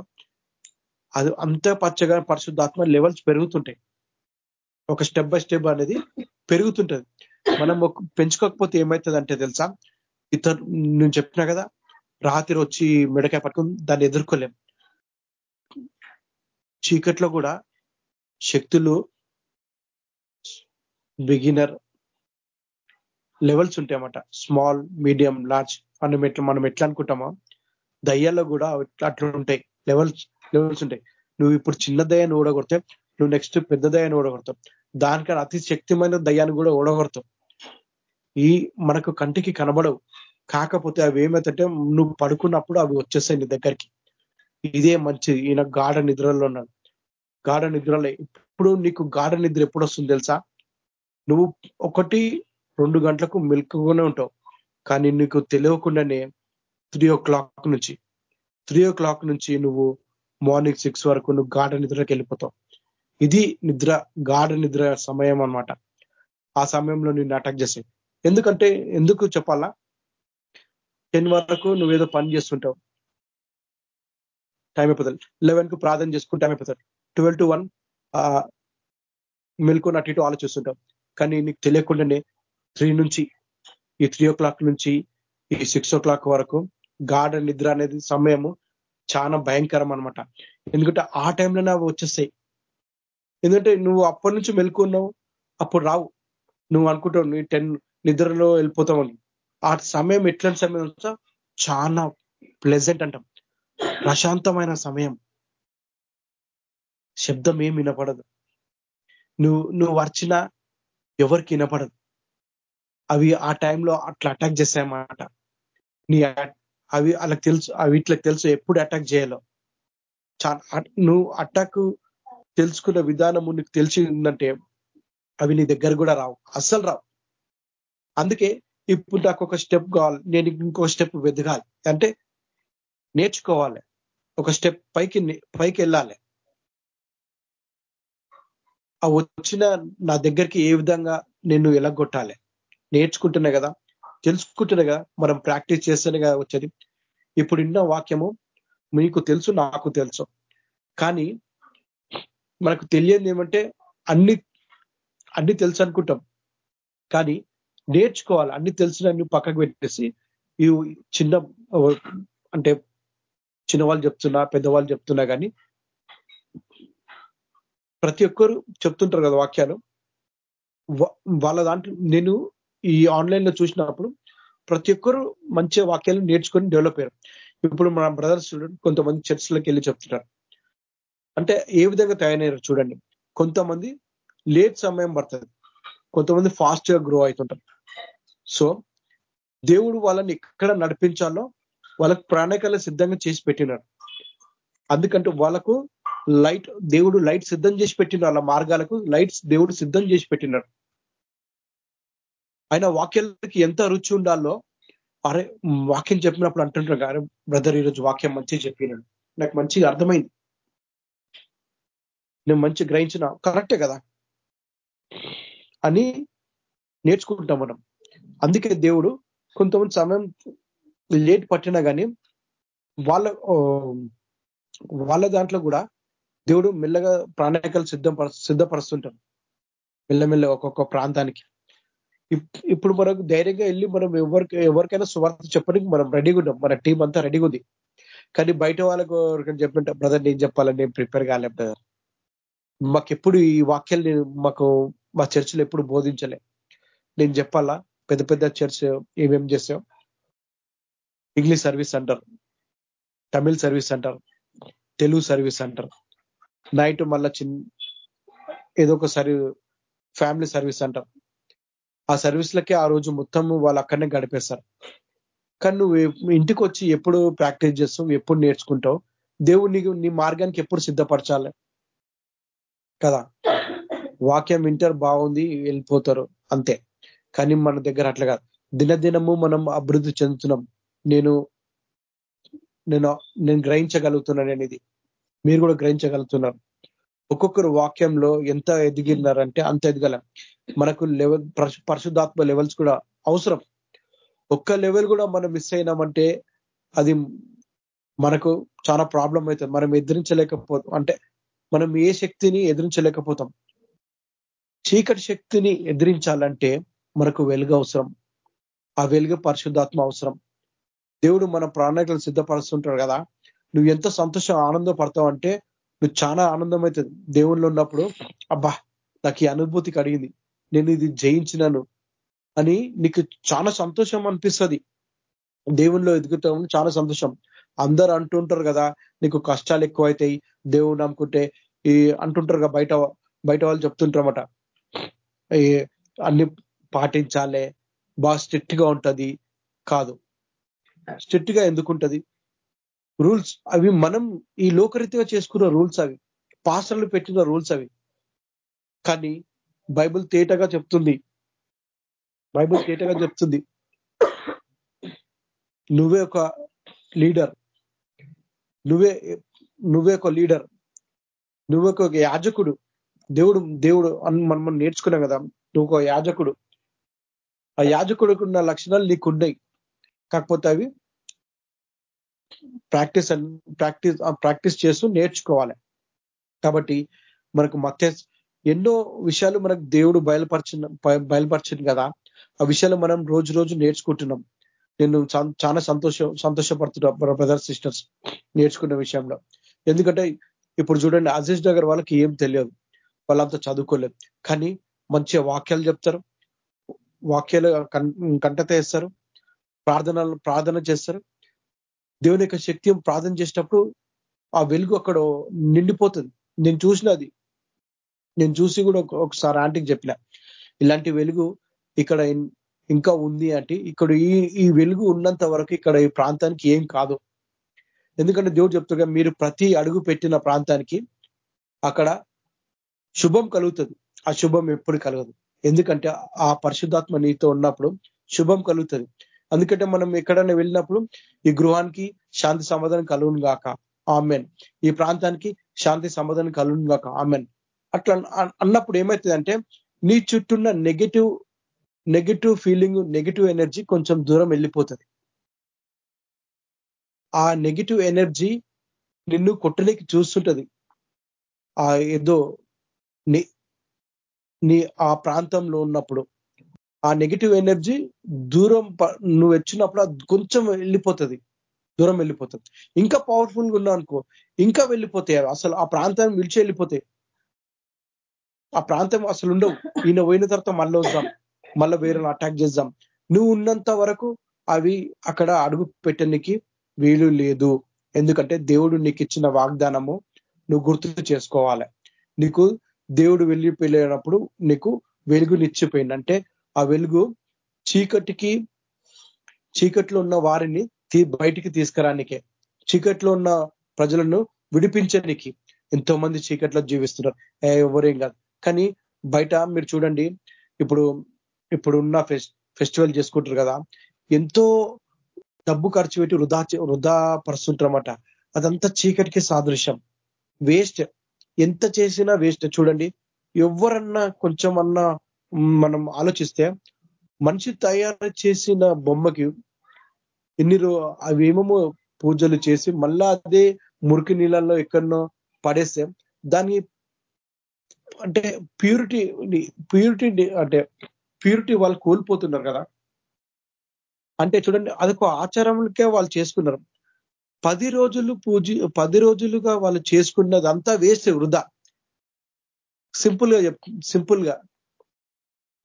అది అంత పచ్చగా పరిశుద్ధాత్మ లెవెల్స్ పెరుగుతుంటాయి. ఒక స్టెప్ బై స్టెప్ అనేది పెరుగుతుంటది. మనం పెంచుకోకపోతే ఏమవుతుంది అంటే తెలుసా? ఇతరు నేను చెప్పినా కదా రాత్రి వచ్చి మిడకాయ పట్టుకుని దాన్ని ఎదుర్కోలేం. చీకట్లో కూడా శక్తులు బిగినర్ లెవెల్స్ ఉంటాయన్నమాట. స్మాల్ మీడియం లార్జ్ అని మనం ఎట్లా అనుకుంటామో దయ్యాల్లో కూడా అట్లా ఉంటాయి లెవెల్స్ లెవెల్స్ ఉంటాయి. నువ్వు ఇప్పుడు చిన్న దయ్యాన్ని ఓడగొడితే నువ్వు నెక్స్ట్ పెద్ద దయ్యాన్ని ఓడగొడతావు. దానికన్నా అతి శక్తిమైన దయ్యాన్ని కూడా ఓడగొడతావు. ఈ మనకు కంటికి కనబడవు. కాకపోతే అవి ఏమైతే నువ్వు పడుకున్నప్పుడు అవి వచ్చేస్తాయి నీ దగ్గరికి. ఇదే మంచిది. ఈయన గాఢ నిద్రలో ఉన్నాడు. గాఢ నిద్రలో. ఇప్పుడు నీకు గాఢ నిద్ర ఎప్పుడు వస్తుంది తెలుసా? నువ్వు ఒకటి రెండు గంటలకు మెలుకుగానే ఉంటావు. కానీ నీకు తెలియకుండానే త్రీ ఓ క్లాక్ నుంచి త్రీ ఓ క్లాక్ నుంచి నువ్వు మార్నింగ్ సిక్స్ వరకు నువ్వు గాఢ నిద్రకి వెళ్ళిపోతావు. ఇది నిద్ర గాఢ నిద్ర సమయం అనమాట ఆ సమయంలో నిన్ను అటాక్ చేసే ఎందుకంటే ఎందుకు చెప్పాలా? టెన్ వరకు నువ్వేదో పని చేస్తుంటావు. టైం అయిపోతుంది. లెవెన్కు ప్రార్థన చేసుకుంటే టైం అయిపోతుంది. ట్వెల్వ్ టు వన్ మెల్కొని అటు ఇటు ఆలోచిస్తుంటావు. కానీ నీకు తెలియకుండానే త్రీ నుంచి ఈ త్రీ ఓ క్లాక్ నుంచి ఈ సిక్స్ ఓ క్లాక్ వరకు గాఢ నిద్ర అనేది సమయము చాలా భయంకరం అనమాట ఎందుకంటే ఆ టైంలోనే అవి వచ్చేస్తాయి. ఎందుకంటే నువ్వు అప్పటి నుంచి మెలుకున్నావు అప్పుడు రావు. నువ్వు అనుకుంటావు నీ టెన్ నిద్రలో వెళ్ళిపోతామని ఆ సమయం ఎట్లాంటి సమయం చాలా ప్లెజెంట్ అంటాం. ప్రశాంతమైన సమయం. శబ్దం ఏం వినపడదు. నువ్వు నువ్వు వర్చినా ఎవరికి వినపడదు. అవి ఆ టైంలో అట్లా అటాక్ చేస్తాయన్నమాట. నీ అవి వాళ్ళకి తెలుసు అవి ఇట్లా తెలుసు ఎప్పుడు అటాక్ చేయాలో. నువ్వు అటాక్ తెలుసుకున్న విధానము నీకు తెలిసి ఉందంటే అవి నీ దగ్గర కూడా రావు. అస్సలు రావు. అందుకే ఇప్పుడు నాకు ఒక స్టెప్ కావాలి. నేను ఇంకో స్టెప్ వెదగాలి. అంటే నేర్చుకోవాలి. ఒక స్టెప్ పైకి పైకి వెళ్ళాలి. ఆ వచ్చిన నా దగ్గరికి ఏ విధంగా నేను ఎలగొట్టాలి? నేర్చుకుంటున్నా కదా తెలుసుకుంటున్నా కదా మనం ప్రాక్టీస్ చేస్తేనే కదా వచ్చేది. ఇప్పుడు ఇన్న వాక్యము మీకు తెలుసు నాకు తెలుసు. కానీ మనకు తెలియదు ఏమంటే అన్ని అన్ని తెలుసు అనుకుంటాం. కానీ నేర్చుకోవాలి అన్ని తెలిసినవి పక్కకు పెట్టేసి ఇవి చిన్న అంటే చిన్నవాళ్ళు చెప్తున్నా పెద్దవాళ్ళు చెప్తున్నా కానీ ప్రతి ఒక్కరు చెప్తుంటారు కదా వాక్యాలు. వాళ్ళ దాంట్లో నేను ఈ ఆన్లైన్లో చూసినప్పుడు ప్రతి ఒక్కరు మంచి వాక్యాలు నేర్చుకొని డెవలప్ అయ్యారు. ఇప్పుడు మన బ్రదర్స్ కొంతమంది చర్చ్లకి వెళ్ళి చెప్తున్నారు. అంటే ఏ విధంగా తయారయ్యారు చూడండి. కొంతమంది లేట్ సమయం పడుతుంది. కొంతమంది ఫాస్ట్గా గ్రో అవుతుంటారు. సో దేవుడు వాళ్ళని ఎక్కడ నడిపించాలో వాళ్ళకు ప్రాణకాల సిద్ధంగా చేసి పెట్టినాడు. అందుకంటే వాళ్ళకు లైట్ దేవుడు లైట్ సిద్ధం చేసి పెట్టినారు వాళ్ళ మార్గాలకు లైట్స్ దేవుడు సిద్ధం చేసి పెట్టినాడు. ఆయన వాక్యాలకి ఎంత రుచి ఉండాలో అరే వాక్యం చెప్పినప్పుడు అంటుంటారు కానీ బ్రదర్ ఈరోజు వాక్యం మంచిగా చెప్పినాడు. నాకు మంచిగా అర్థమైంది. నేను మంచి గ్రహించిన కరెక్టే కదా? అని నేర్చుకుంటాం మనం. అందుకే దేవుడు కొంతమంది సమయం లేట్ పట్టినా కానీ వాళ్ళ వాళ్ళ దాంట్లో కూడా దేవుడు మెల్లగా ప్రాణాయకాలు సిద్ధం సిద్ధపరుస్తుంటాడు. మెల్లమెల్ల ఒక్కొక్క ప్రాంతానికి. ఇప్పుడు మనకు ధైర్యంగా వెళ్ళి మనం ఎవరికి ఎవరికైనా సువార్త చెప్పడానికి మనం రెడీగా ఉన్నాం. మన టీం అంతా రెడీగా ఉంది. కానీ బయట వాళ్ళకు ఎవరికైనా చెప్పంటే బ్రదర్ నేను చెప్పాలని నేను ప్రిపేర్ కాలే బ్రదర్. మాకెప్పుడు ఈ వాక్యాలు నేను మాకు మా చర్చిలో ఎప్పుడు బోధించలే. నేను చెప్పాలా? పెద్ద పెద్ద చర్చ్ ఏమేం చేసాం? English service centre Tamil service centre Telugu service centre night మళ్ళా చిన్న ఏదో ఒకసారి ఫ్యామిలీ సర్వీస్ సెంటర్. ఆ సర్వీస్లకే ఆ రోజు మొత్తం వాళ్ళు అక్కడనే గడిపేస్తారు. కానీ నువ్వు ఇంటికి వచ్చి ఎప్పుడు ప్రాక్టీస్ చేస్తావు ఎప్పుడు నేర్చుకుంటావు? దేవుడు నీకు నీ మార్గానికి ఎప్పుడు సిద్ధపరచాలి? కదా? వాక్యం వింటారు బాగుంది వెళ్ళిపోతారు అంతే. కానీ మన దగ్గర అట్లా కాదు. దినదినము మనం అభివృద్ధి చెందుతున్నాం. నేను నేను నేను గ్రహించగలుగుతున్నాను అనేది. మీరు కూడా గ్రహించగలుగుతున్నారు. ఒక్కొక్కరు వాక్యంలో ఎంత ఎదిగినారంటే అంత ఎదగలం. మనకు లెవెల్ పరిశుద్ధాత్మ లెవెల్స్ కూడా అవసరం. ఒక్క లెవెల్ కూడా మనం మిస్ అయినామంటే అది మనకు చాలా ప్రాబ్లం అవుతుంది. మనం ఎదిరించలేకపోతాం. అంటే మనం ఏ శక్తిని ఎదిరించలేకపోతాం. చీకటి శక్తిని ఎదిరించాలంటే మనకు వెలుగు అవసరం. ఆ వెలుగు పరిశుద్ధాత్మ అవసరం. దేవుడు మన ప్రాణాలను సిద్ధపరుస్తుంటాడు కదా. నువ్వు ఎంత సంతోషం ఆనందం పడతావు అంటే నువ్వు చాలా ఆనందం అవుతుంది దేవుళ్ళు ఉన్నప్పుడు అబ్బా నాకు ఈ అనుభూతి కలిగింది. నేను ఇది జయించినాను అని నీకు చాలా సంతోషం అనిపిస్తుంది. దేవుల్లో ఎదుగుతాం చాలా సంతోషం. అందరు అంటుంటారు కదా నీకు కష్టాలు ఎక్కువైతాయి దేవుడు నమ్ముకుంటే ఈ అంటుంటారు కదా బయట బయట వాళ్ళు చెప్తుంటారన్నమాట. అన్ని పాటించాలే బాగా స్ట్రిక్ట్గా ఉంటది కాదు. స్ట్రిక్ట్గా ఎందుకుంటది? రూల్స్ అవి మనం ఈ లోకరీతిగా చేసుకున్న రూల్స్ అవి పాస్టర్లు పెట్టిన రూల్స్ అవి. కానీ బైబుల్ తేటగా చెప్తుంది. బైబుల్ తేటగా చెప్తుంది. నువ్వే ఒక లీడర్. నువ్వే నువ్వే ఒక లీడర్. నువ్వే ఒక యాజకుడు. దేవుడు దేవుడు మనం నేర్చుకున్నాం కదా నువ్వు ఒక యాజకుడు. ఆ యాజకుడికి ఉన్న లక్షణాలు నీకున్నాయి కాకపోతే అవి ప్రాక్టీస్ ప్రాక్టీస్ ప్రాక్టీస్ చేస్తూ నేర్చుకోవాలి. కాబట్టి మనకు మత్య ఎన్నో విషయాలు మనకు దేవుడు బయలుపరిచిన బయలుపరిచింది కదా. ఆ విషయాలు మనం రోజు రోజు నేర్చుకుంటున్నాం. నేను చాలా సంతోషం సంతోషపడుతున్నా బ్రదర్ సిస్టర్స్ నేర్చుకున్న విషయంలో. ఎందుకంటే ఇప్పుడు చూడండి అజీజ్ నగర్ వాళ్ళకి ఏం తెలియదు. వాళ్ళంతా చదువుకోలేదు. కానీ మంచిగా వాక్యాలు చెప్తారు. వాక్యాలు కంటత వేస్తారు. ప్రార్థనలు ప్రార్థన చేస్తారు. దేవుని యొక్క శక్తి ప్రార్థన చేసేటప్పుడు ఆ వెలుగు అక్కడ నిండిపోతుంది. నేను చూసినది నేను చూసి కూడా ఒకసారి ఆంటీకి చెప్పిన. ఇలాంటి వెలుగు ఇక్కడ ఇంకా ఉంది అంటే ఇక్కడ ఈ ఈ వెలుగు ఉన్నంత వరకు ఇక్కడ ఈ ప్రాంతానికి ఏం కాదు. ఎందుకంటే దేవుడు చెప్తుగా మీరు ప్రతి అడుగు పెట్టిన ప్రాంతానికి అక్కడ శుభం కలుగుతుంది. ఆ శుభం ఎప్పుడు కలగదు. ఎందుకంటే ఆ పరిశుద్ధాత్మ నీతో ఉన్నప్పుడు శుభం కలుగుతుంది. అందుకంటే మనం ఎక్కడైనా వెళ్ళినప్పుడు ఈ గృహానికి శాంతి సమాధానం కలుగును గాక. ఆమెన్. ఈ ప్రాంతానికి శాంతి సమాధానం కలుగును గాక. ఆమెన్. అట్లా అన్నప్పుడు ఏమవుతుందంటే నీ చుట్టూన్న negative negative feeling negative energy కొంచెం దూరం వెళ్ళిపోతుంది. ఆ నెగిటివ్ ఎనర్జీ నిన్ను కొట్టలేకి చూస్తుంటది. ఆ ఏదో నీ ఆ ప్రాంతంలో ఉన్నప్పుడు. ఆ నెగిటివ్ ఎనర్జీ దూరం నువ్వు వచ్చినప్పుడు కొంచెం వెళ్ళిపోతుంది. దూరం వెళ్ళిపోతుంది. ఇంకా పవర్ఫుల్గా ఉన్నావు అనుకో ఇంకా వెళ్ళిపోతాయి. అసలు ఆ ప్రాంతం విడిచి వెళ్ళిపోతాయి. ఆ ప్రాంతం అసలు ఉండవు. ఈయన పోయిన తర్వాత మళ్ళీ వద్దాం. మళ్ళీ వేరే అటాక్ చేద్దాం. నువ్వు ఉన్నంత వరకు అవి అక్కడ అడుగు పెట్టడానికి వీలు లేదు. ఎందుకంటే దేవుడు నీకు ఇచ్చిన వాగ్దానము నువ్వు గుర్తు చేసుకోవాలి. నీకు దేవుడు వెళ్ళిపోయినప్పుడు నీకు వెలుగునిచ్చిపోయిందంటే ఆ వెలుగు చీకటికి చీకట్లో ఉన్న వారిని బయటికి తీసుకురానికే. చీకట్లో ఉన్న ప్రజలను విడిపించడానికి ఎంతో మంది చీకట్లో జీవిస్తున్నారు. ఎవరేం కాదు. కానీ బయట మీరు చూడండి ఇప్పుడు ఇప్పుడు ఉన్న ఫెస్టివల్ చేసుకుంటారు కదా ఎంతో డబ్బు ఖర్చు పెట్టి వృధా వృధా పరుస్తుంటారన్నమాట. అదంతా చీకటికి సాదృశ్యం. వేస్ట్. ఎంత చేసినా వేస్ట్. చూడండి ఎవరన్నా కొంచెం అన్నా మనం ఆలోచిస్తే మనిషి తయారు చేసిన బొమ్మకి ఎన్ని అవి అవేమో పూజలు చేసి మళ్ళా అదే మురికి నీళ్ళల్లో ఎక్కడనో పడేస్తే దాని అంటే ప్యూరిటీ ప్యూరిటీ అంటే ప్యూరిటీ వాళ్ళు కోల్పోతున్నారు కదా. అంటే చూడండి అదొక ఆచారంకే వాళ్ళు చేసుకున్నారు. పది రోజులు పూజ పది రోజులుగా వాళ్ళు చేసుకున్నది అంతా వేస్ట్ వృధా. సింపుల్గా చెప్ సింపుల్గా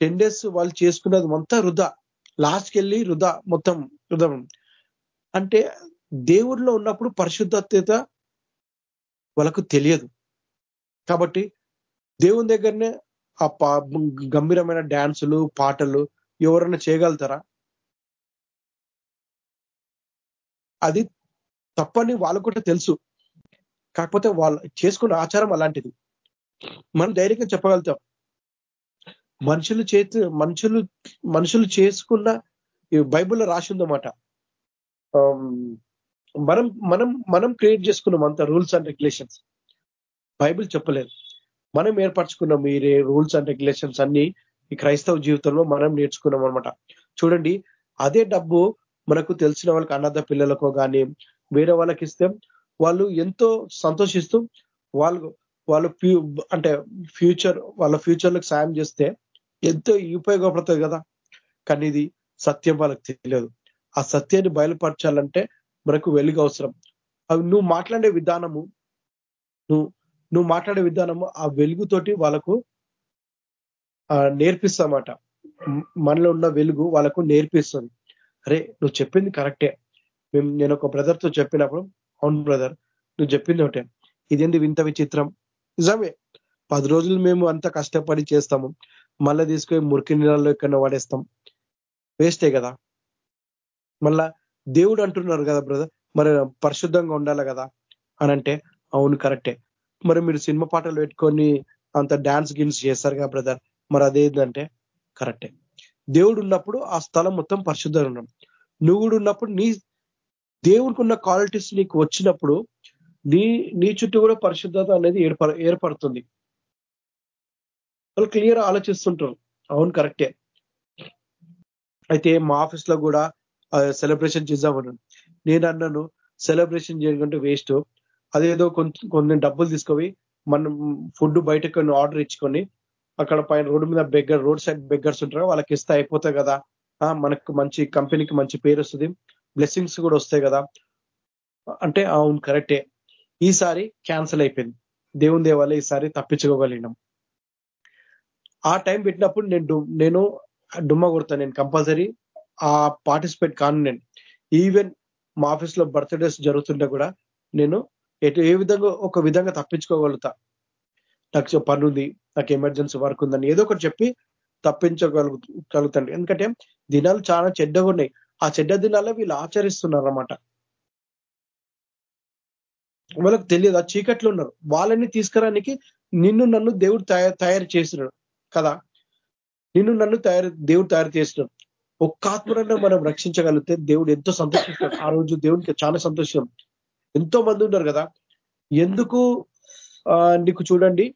టెన్ డేస్ వాళ్ళు చేసుకున్నది అంతా వృధా. లాస్ట్కి వెళ్ళి వృధా మొత్తం వృధా. అంటే దేవుడిలో ఉన్నప్పుడు పరిశుద్ధత వాళ్ళకు తెలియదు. కాబట్టి దేవుని దగ్గరనే ఆ గంభీరమైన డ్యాన్సులు పాటలు ఎవరైనా చేయగలుగుతారా? అది తప్పని వాళ్ళు కూడా తెలుసు. కాకపోతే వాళ్ళు చేసుకున్న ఆచారం అలాంటిది. మనం ధైర్యంగా చెప్పగలుగుతాం. మనుషులు చేతి మనుషులు మనుషులు చేసుకున్న బైబుల్లో రాసిందన్నమాట. మనం మనం మనం క్రియేట్ చేసుకున్నాం అంత రూల్స్ అండ్ రెగ్యులేషన్స్. బైబిల్ చెప్పలేదు. మనం ఏర్పరచుకున్నాం మీరే రూల్స్ అండ్ రెగ్యులేషన్స్ అన్ని ఈ క్రైస్తవ జీవితంలో మనం నేర్చుకున్నాం అనమాట చూడండి అదే డబ్బు మనకు తెలిసిన వాళ్ళకి అన్నద పిల్లలకో కానీ వేరే వాళ్ళకి ఇస్తే వాళ్ళు ఎంతో సంతోషిస్తూ వాళ్ళు వాళ్ళు అంటే ఫ్యూచర్ వాళ్ళ ఫ్యూచర్లకు సాయం చేస్తే ఎంతో ఉపయోగపడుతుంది కదా. కానీ ఇది సత్యం వాళ్ళకి తెలియదు. ఆ సత్యాన్ని బయలుపరచాలంటే మనకు వెలుగు అవసరం. అవి నువ్వు మాట్లాడే విధానము నువ్వు నువ్వు మాట్లాడే విధానము ఆ వెలుగుతోటి వాళ్ళకు నేర్పిస్తామాట. మనలో ఉన్న వెలుగు వాళ్ళకు నేర్పిస్తుంది. అరే నువ్వు చెప్పింది కరెక్టే. మేము నేను ఒక బ్రదర్తో చెప్పినప్పుడు అవును బ్రదర్ నువ్వు చెప్పింది ఒకటే. ఇదేంది వింత విచిత్రం? నిజమే. పది రోజులు మేము అంత కష్టపడి చేస్తాము. మళ్ళీ తీసుకొని మురికి నీళ్ళలో ఎక్కడ వాడేస్తాం. వేస్టే కదా. మళ్ళా దేవుడు అంటున్నారు కదా బ్రదర్ మరి పరిశుద్ధంగా ఉండాలి కదా? అనంటే అవును కరెక్టే. మరి మీరు సినిమా పాటలు పెట్టుకొని అంత డాన్స్ గిన్స్ చేస్తారు కదా బ్రదర్ మరి అదేంటంటే కరెక్టే. దేవుడు ఉన్నప్పుడు ఆ స్థలం మొత్తం పరిశుద్ధంగా ఉన్నాం నువ్వు కూడా ఉన్నప్పుడు నీ దేవుడికి ఉన్న క్వాలిటీస్ నీకు వచ్చినప్పుడు నీ నీ చుట్టూ కూడా పరిశుద్ధత అనేది ఏర్పడుతుంది. వాళ్ళు క్లియర్ ఆలోచిస్తుంటారు. అవును కరెక్టే అయితే మా ఆఫీస్లో కూడా సెలబ్రేషన్ చేద్దామన్నాను నేను అన్నాను సెలబ్రేషన్ చేయకుంటే వేస్ట్ అదేదో కొంచెం కొన్ని డబ్బులు తీసుకొని మనం ఫుడ్ బయటకు ఆర్డర్ ఇచ్చుకొని అక్కడ పైన రోడ్డు మీద బెగ్గర్ రోడ్ సైడ్ బెగ్గర్స్ ఉంటారు వాళ్ళకి ఇస్తే అయిపోతాయి కదా. మనకు మంచి కంపెనీకి మంచి పేరు వస్తుంది. బ్లెస్సింగ్స్ కూడా వస్తాయి కదా. అంటే అవును కరెక్టే ఈసారి క్యాన్సిల్ అయిపోయింది. దేవుని దేవాలే ఈసారి తప్పించుకోగలిగినాం. ఆ టైం పెట్టినప్పుడు నేను నేను డుమ్మ కొడతాను నేను కంపల్సరీ ఆ పార్టిసిపేట్ కాను నేను. ఈవెన్ మా ఆఫీస్లో బర్త్డేస్ జరుగుతుంటే కూడా నేను ఎటు ఏ విధంగా ఒక విధంగా తప్పించుకోగలుగుతా. నాకు పని ఉంది నాకు ఎమర్జెన్సీ వర్క్ ఉందని ఏదో ఒకటి చెప్పి తప్పించగలుగు ఎందుకంటే దినాలు చాలా చెడ్డగా ఉన్నాయి. ఆ చెడ్డ దినాల్లో వీళ్ళు ఆచరిస్తున్నారు అనమాట వాళ్ళకి తెలియదు ఆ చీకట్లు ఉన్నారు. వాళ్ళని తీసుకురానికి నిన్ను నన్ను దేవుడు తయారు చేసినాడు. కదా? నిన్ను నన్ను తయారు దేవుడు తయారు చేసిన ఒక్క ఆత్మనన్నా మనం రక్షించగలిగితే దేవుడు ఎంతో సంతోషిస్తాడు. ఆ రోజు దేవునికి చాలా సంతోషం. ఎంతో మంది ఉన్నారు కదా? ఎందుకు నీకు చూడండి.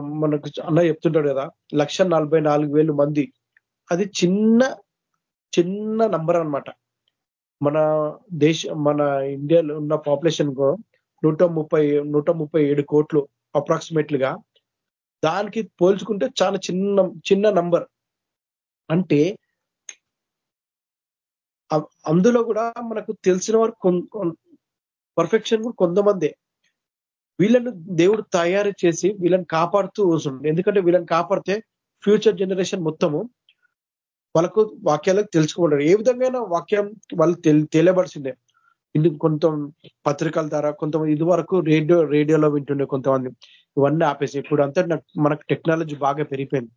మనకు అన్న చెప్తుంటాడు కదా లక్ష మంది. అది చిన్న చిన్న నంబర్ అనమాట మన దేశ మన ఇండియాలో ఉన్న పాపులేషన్ నూట ముప్పై నూట ముప్పై ఏడు కోట్లు అప్రాక్సిమేట్లుగా దానికి పోల్చుకుంటే చాలా చిన్న చిన్న నంబర్ అంటే అందులో కూడా మనకు తెలిసిన వారు పర్ఫెక్షన్ కూడా కొంతమందే. వీళ్ళను దేవుడు తయారు చేసి వీళ్ళని కాపాడుతూ వస్తుంది ఎందుకంటే వీళ్ళని కాపాడితే ఫ్యూచర్ జనరేషన్ మొత్తము వాళ్ళకు వాక్యాలకు తెలుసుకుంటారు ఏ విధంగా వాక్యం వాళ్ళు తెలియబడిసిందే. ఇందుకు కొంత పత్రికల ద్వారా కొంతమంది ఇది వరకు రేడియో రేడియోలో వింటుండే కొంతమంది. ఇవన్నీ ఆపేసి ఇప్పుడు అంతా మనకు టెక్నాలజీ బాగా పెరిగిపోయింది.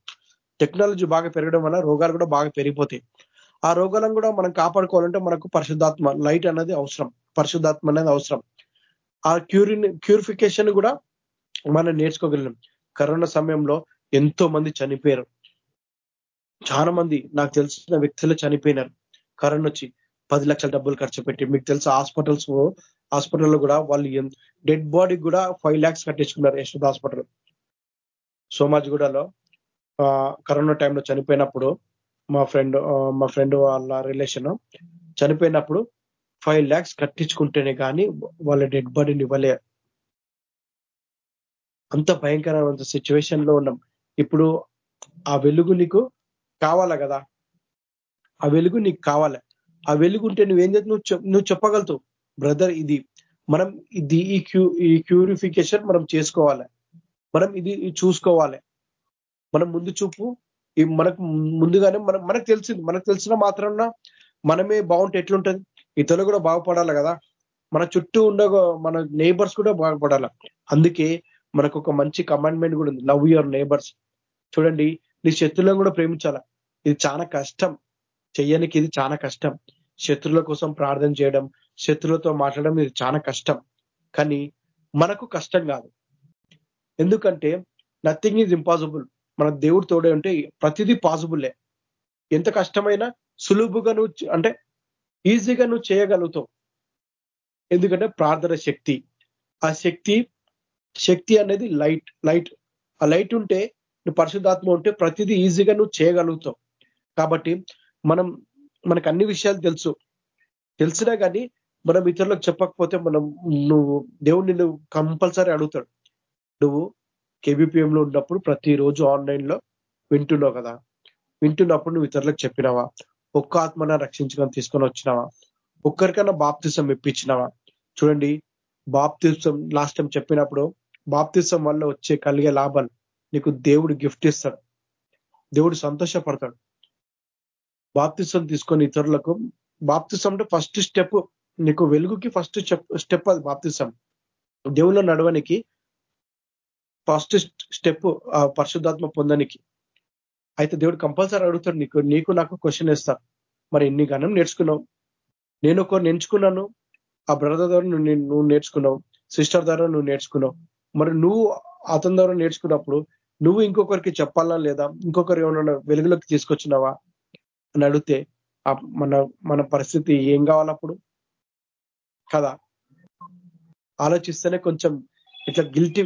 టెక్నాలజీ బాగా పెరగడం వల్ల రోగాలు కూడా బాగా పెరిగిపోతాయి. ఆ రోగాలను కూడా మనం కాపాడుకోవాలంటే మనకు పరిశుద్ధాత్మ లైట్ అనేది అవసరం. పరిశుద్ధాత్మ అనేది అవసరం. ఆ క్యూరిన్ క్యూరిఫికేషన్ కూడా మనం నేర్చుకోగలిగినాం. కరోనా సమయంలో ఎంతో మంది చనిపోయారు. చాలా మంది నాకు తెలిసిన వ్యక్తులు చనిపోయినారు. కరోనా వచ్చి పది లక్షల డబ్బులు ఖర్చు పెట్టి మీకు తెలుసు హాస్పిటల్స్ హాస్పిటల్లో కూడా వాళ్ళు డెడ్ బాడీకి కూడా ఫైవ్ ల్యాక్స్ కట్టించుకున్నారు యశ్వద్ హాస్పిటల్. సోమాజిగూడలో కరోనా టైంలో చనిపోయినప్పుడు మా ఫ్రెండ్ మా ఫ్రెండ్ వాళ్ళ రిలేషన్ చనిపోయినప్పుడు ఫైవ్ ల్యాక్స్ కట్టించుకుంటేనే కానీ వాళ్ళ డెడ్ బాడీని ఇవ్వలే. అంత భయంకరమైన సిచ్యువేషన్లో ఉన్నాం. ఇప్పుడు ఆ వెలుగు నీకు కావాలా కదా? ఆ వెలుగు నీకు కావాలి. ఆ వెలుగుంటే నువ్వేం చేస్తావు? నువ్వు నువ్వు చెప్పగలుగుతావు. బ్రదర్ ఇది మనం ఇది ఈ క్యూ ఈ క్యూరిఫికేషన్ మనం చేసుకోవాలి. మనం ఇది చూసుకోవాలి. మనం ముందు చూపు. మనకు ముందుగానే మనం మనకు తెలిసింది. మనకు తెలిసిన మాత్రం మనమే బాగుంటే ఎట్లుంటుంది? ఇతరులు కూడా బాగుపడాలి కదా. మన చుట్టూ ఉండ మన నేబర్స్ కూడా బాగుపడాలి. అందుకే మనకు ఒక మంచి కమాండ్మెంట్ కూడా ఉంది. లవ్ యువర్ నేబర్స్ చూడండి నీ శత్రులను కూడా ప్రేమించాల. ఇది చాలా కష్టం. చేయనికి ఇది చాలా కష్టం. శత్రుల కోసం ప్రార్థన చేయడం శత్రులతో మాట్లాడడం ఇది చాలా కష్టం. కానీ మనకు కష్టం కాదు. ఎందుకంటే నథింగ్ ఈజ్ ఇంపాసిబుల్ మన దేవుడు తోడే ఉంటే ప్రతిదీ పాసిబుల్లే ఎంత కష్టమైనా సులువుగా నువ్వు అంటే ఈజీగా నువ్వు చేయగలుగుతావు. ఎందుకంటే ప్రార్థన శక్తి. ఆ శక్తి శక్తి అనేది లైట్ లైట్ ఆ లైట్ ఉంటే నువ్వు పరిశుద్ధాత్మ ఉంటే ప్రతిదీ ఈజీగా నువ్వు చేయగలుగుతావు. కాబట్టి మనం మనకు అన్ని విషయాలు తెలుసు. తెలిసినా కానీ మనం ఇతరులకు చెప్పకపోతే మనం నువ్వు దేవుడు నిన్ను కంపల్సరీ అడుగుతాడు. నువ్వు కేబిపిఎంలో ఉన్నప్పుడు ప్రతిరోజు ఆన్లైన్లో వింటున్నావు కదా. వింటున్నప్పుడు నువ్వు ఇతరులకు చెప్పినావా? ఒక్క ఆత్మన రక్షించుకొని తీసుకొని వచ్చినావా? ఒక్కరికన్నా బాప్తిసం ఇప్పించినావా? చూడండి బాప్తిసం లాస్ట్ టైం చెప్పినప్పుడు బాప్తిసం వల్ల వచ్చే కలిగే లాభాలు నీకు దేవుడు గిఫ్ట్ ఇస్తాడు. దేవుడు సంతోషపడతాడు. బాప్తిసం తీసుకొని ఇతరులకు బాప్తిసం అంటే ఫస్ట్ స్టెప్ నీకు వెలుగుకి ఫస్ట్ స్టెప్ అది బాప్తిసం. దేవుళ్ళ నడవనికి ఫస్ట్ స్టెప్ పరిశుద్ధాత్మ పొందనికి. అయితే దేవుడు కంపల్సరీ అడుగుతాడు నీకు నీకు నాకు క్వశ్చన్ వేస్తారు మరి ఎన్ని గణం నేర్చుకున్నావు? నేను ఒక నేర్చుకున్నాను ఆ బ్రదర్ ద్వారా నువ్వు నేర్చుకున్నావు సిస్టర్ ద్వారా నువ్వు నేర్చుకున్నావు. మరి నువ్వు అతని ద్వారా నేర్చుకున్నప్పుడు నువ్వు ఇంకొకరికి చెప్పాలా లేదా? ఇంకొకరు ఏమన్నా వెలుగులోకి తీసుకొచ్చినావా? అని అడిగితే మన మన పరిస్థితి ఏం కావాలప్పుడు కదా. ఆలోచిస్తేనే కొంచెం ఇట్లా గిల్టీ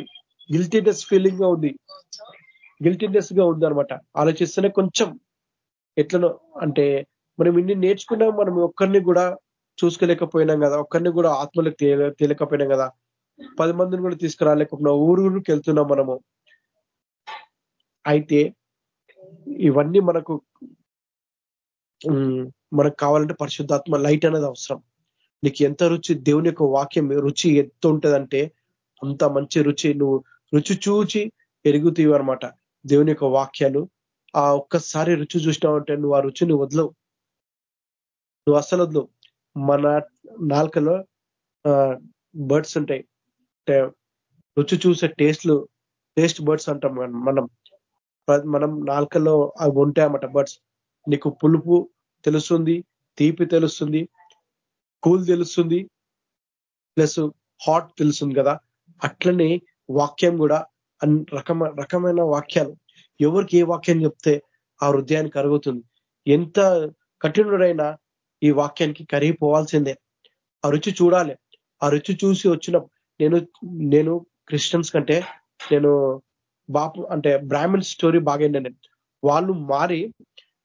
గిల్టీనెస్ ఫీలింగ్గా ఉంది. గిల్టీనెస్గా ఉంది అనమాట ఆలోచిస్తేనే కొంచెం ఎట్లనో అంటే మనం ఇన్ని నేర్చుకున్నా మనం ఒక్కరిని కూడా చూసుకోలేకపోయినాం కదా. ఒక్కరిని కూడా ఆత్మలకు తేలేకపోయినాం కదా. పది మందిని కూడా తీసుకురాలేకపోయినా ఊరుకి వెళ్తున్నాం మనము. అయితే ఇవన్నీ మనకు మనకు కావాలంటే పరిశుద్ధాత్మ లైట్ అనేది అవసరం. నీకు ఎంత రుచి దేవుని యొక్క వాక్యం రుచి ఎంత ఉంటుందంటే అంత మంచి రుచి. నువ్వు రుచి చూచి ఎరుగుతీవి అనమాట దేవుని యొక్క వాక్యాలు ఆ ఒక్కసారి రుచి చూసినావంటే నువ్వు ఆ రుచిని వదలవు. నువ్వు అసలు వదలవు. మన నాలుకలో బర్డ్స్ ఉంటాయి. రుచి చూసే టేస్ట్లు టేస్ట్ బర్డ్స్ అంటాం మనం. మనం నాలుకలో అవి ఉంటాయన్నమాట బర్డ్స్ నీకు పులుపు తెలుస్తుంది తీపి తెలుస్తుంది కూల్ తెలుస్తుంది ప్లస్ హాట్ తెలుస్తుంది కదా. అట్లనే వాక్యం కూడా రకమ రకమైన వాక్యాలు. ఎవరికి ఏ వాక్యం చెప్తే ఆ హృదయానికి కరుగుతుంది ఎంత కఠినుడైనా ఈ వాక్యానికి కరిగిపోవాల్సిందే. ఆ రుచి చూడాలి. ఆ రుచి చూసి వచ్చిన నేను నేను క్రిస్టియన్స్ కంటే నేను బాపు అంటే బ్రాహ్మణ్ స్టోరీ బాగా నేను. వాళ్ళు మారి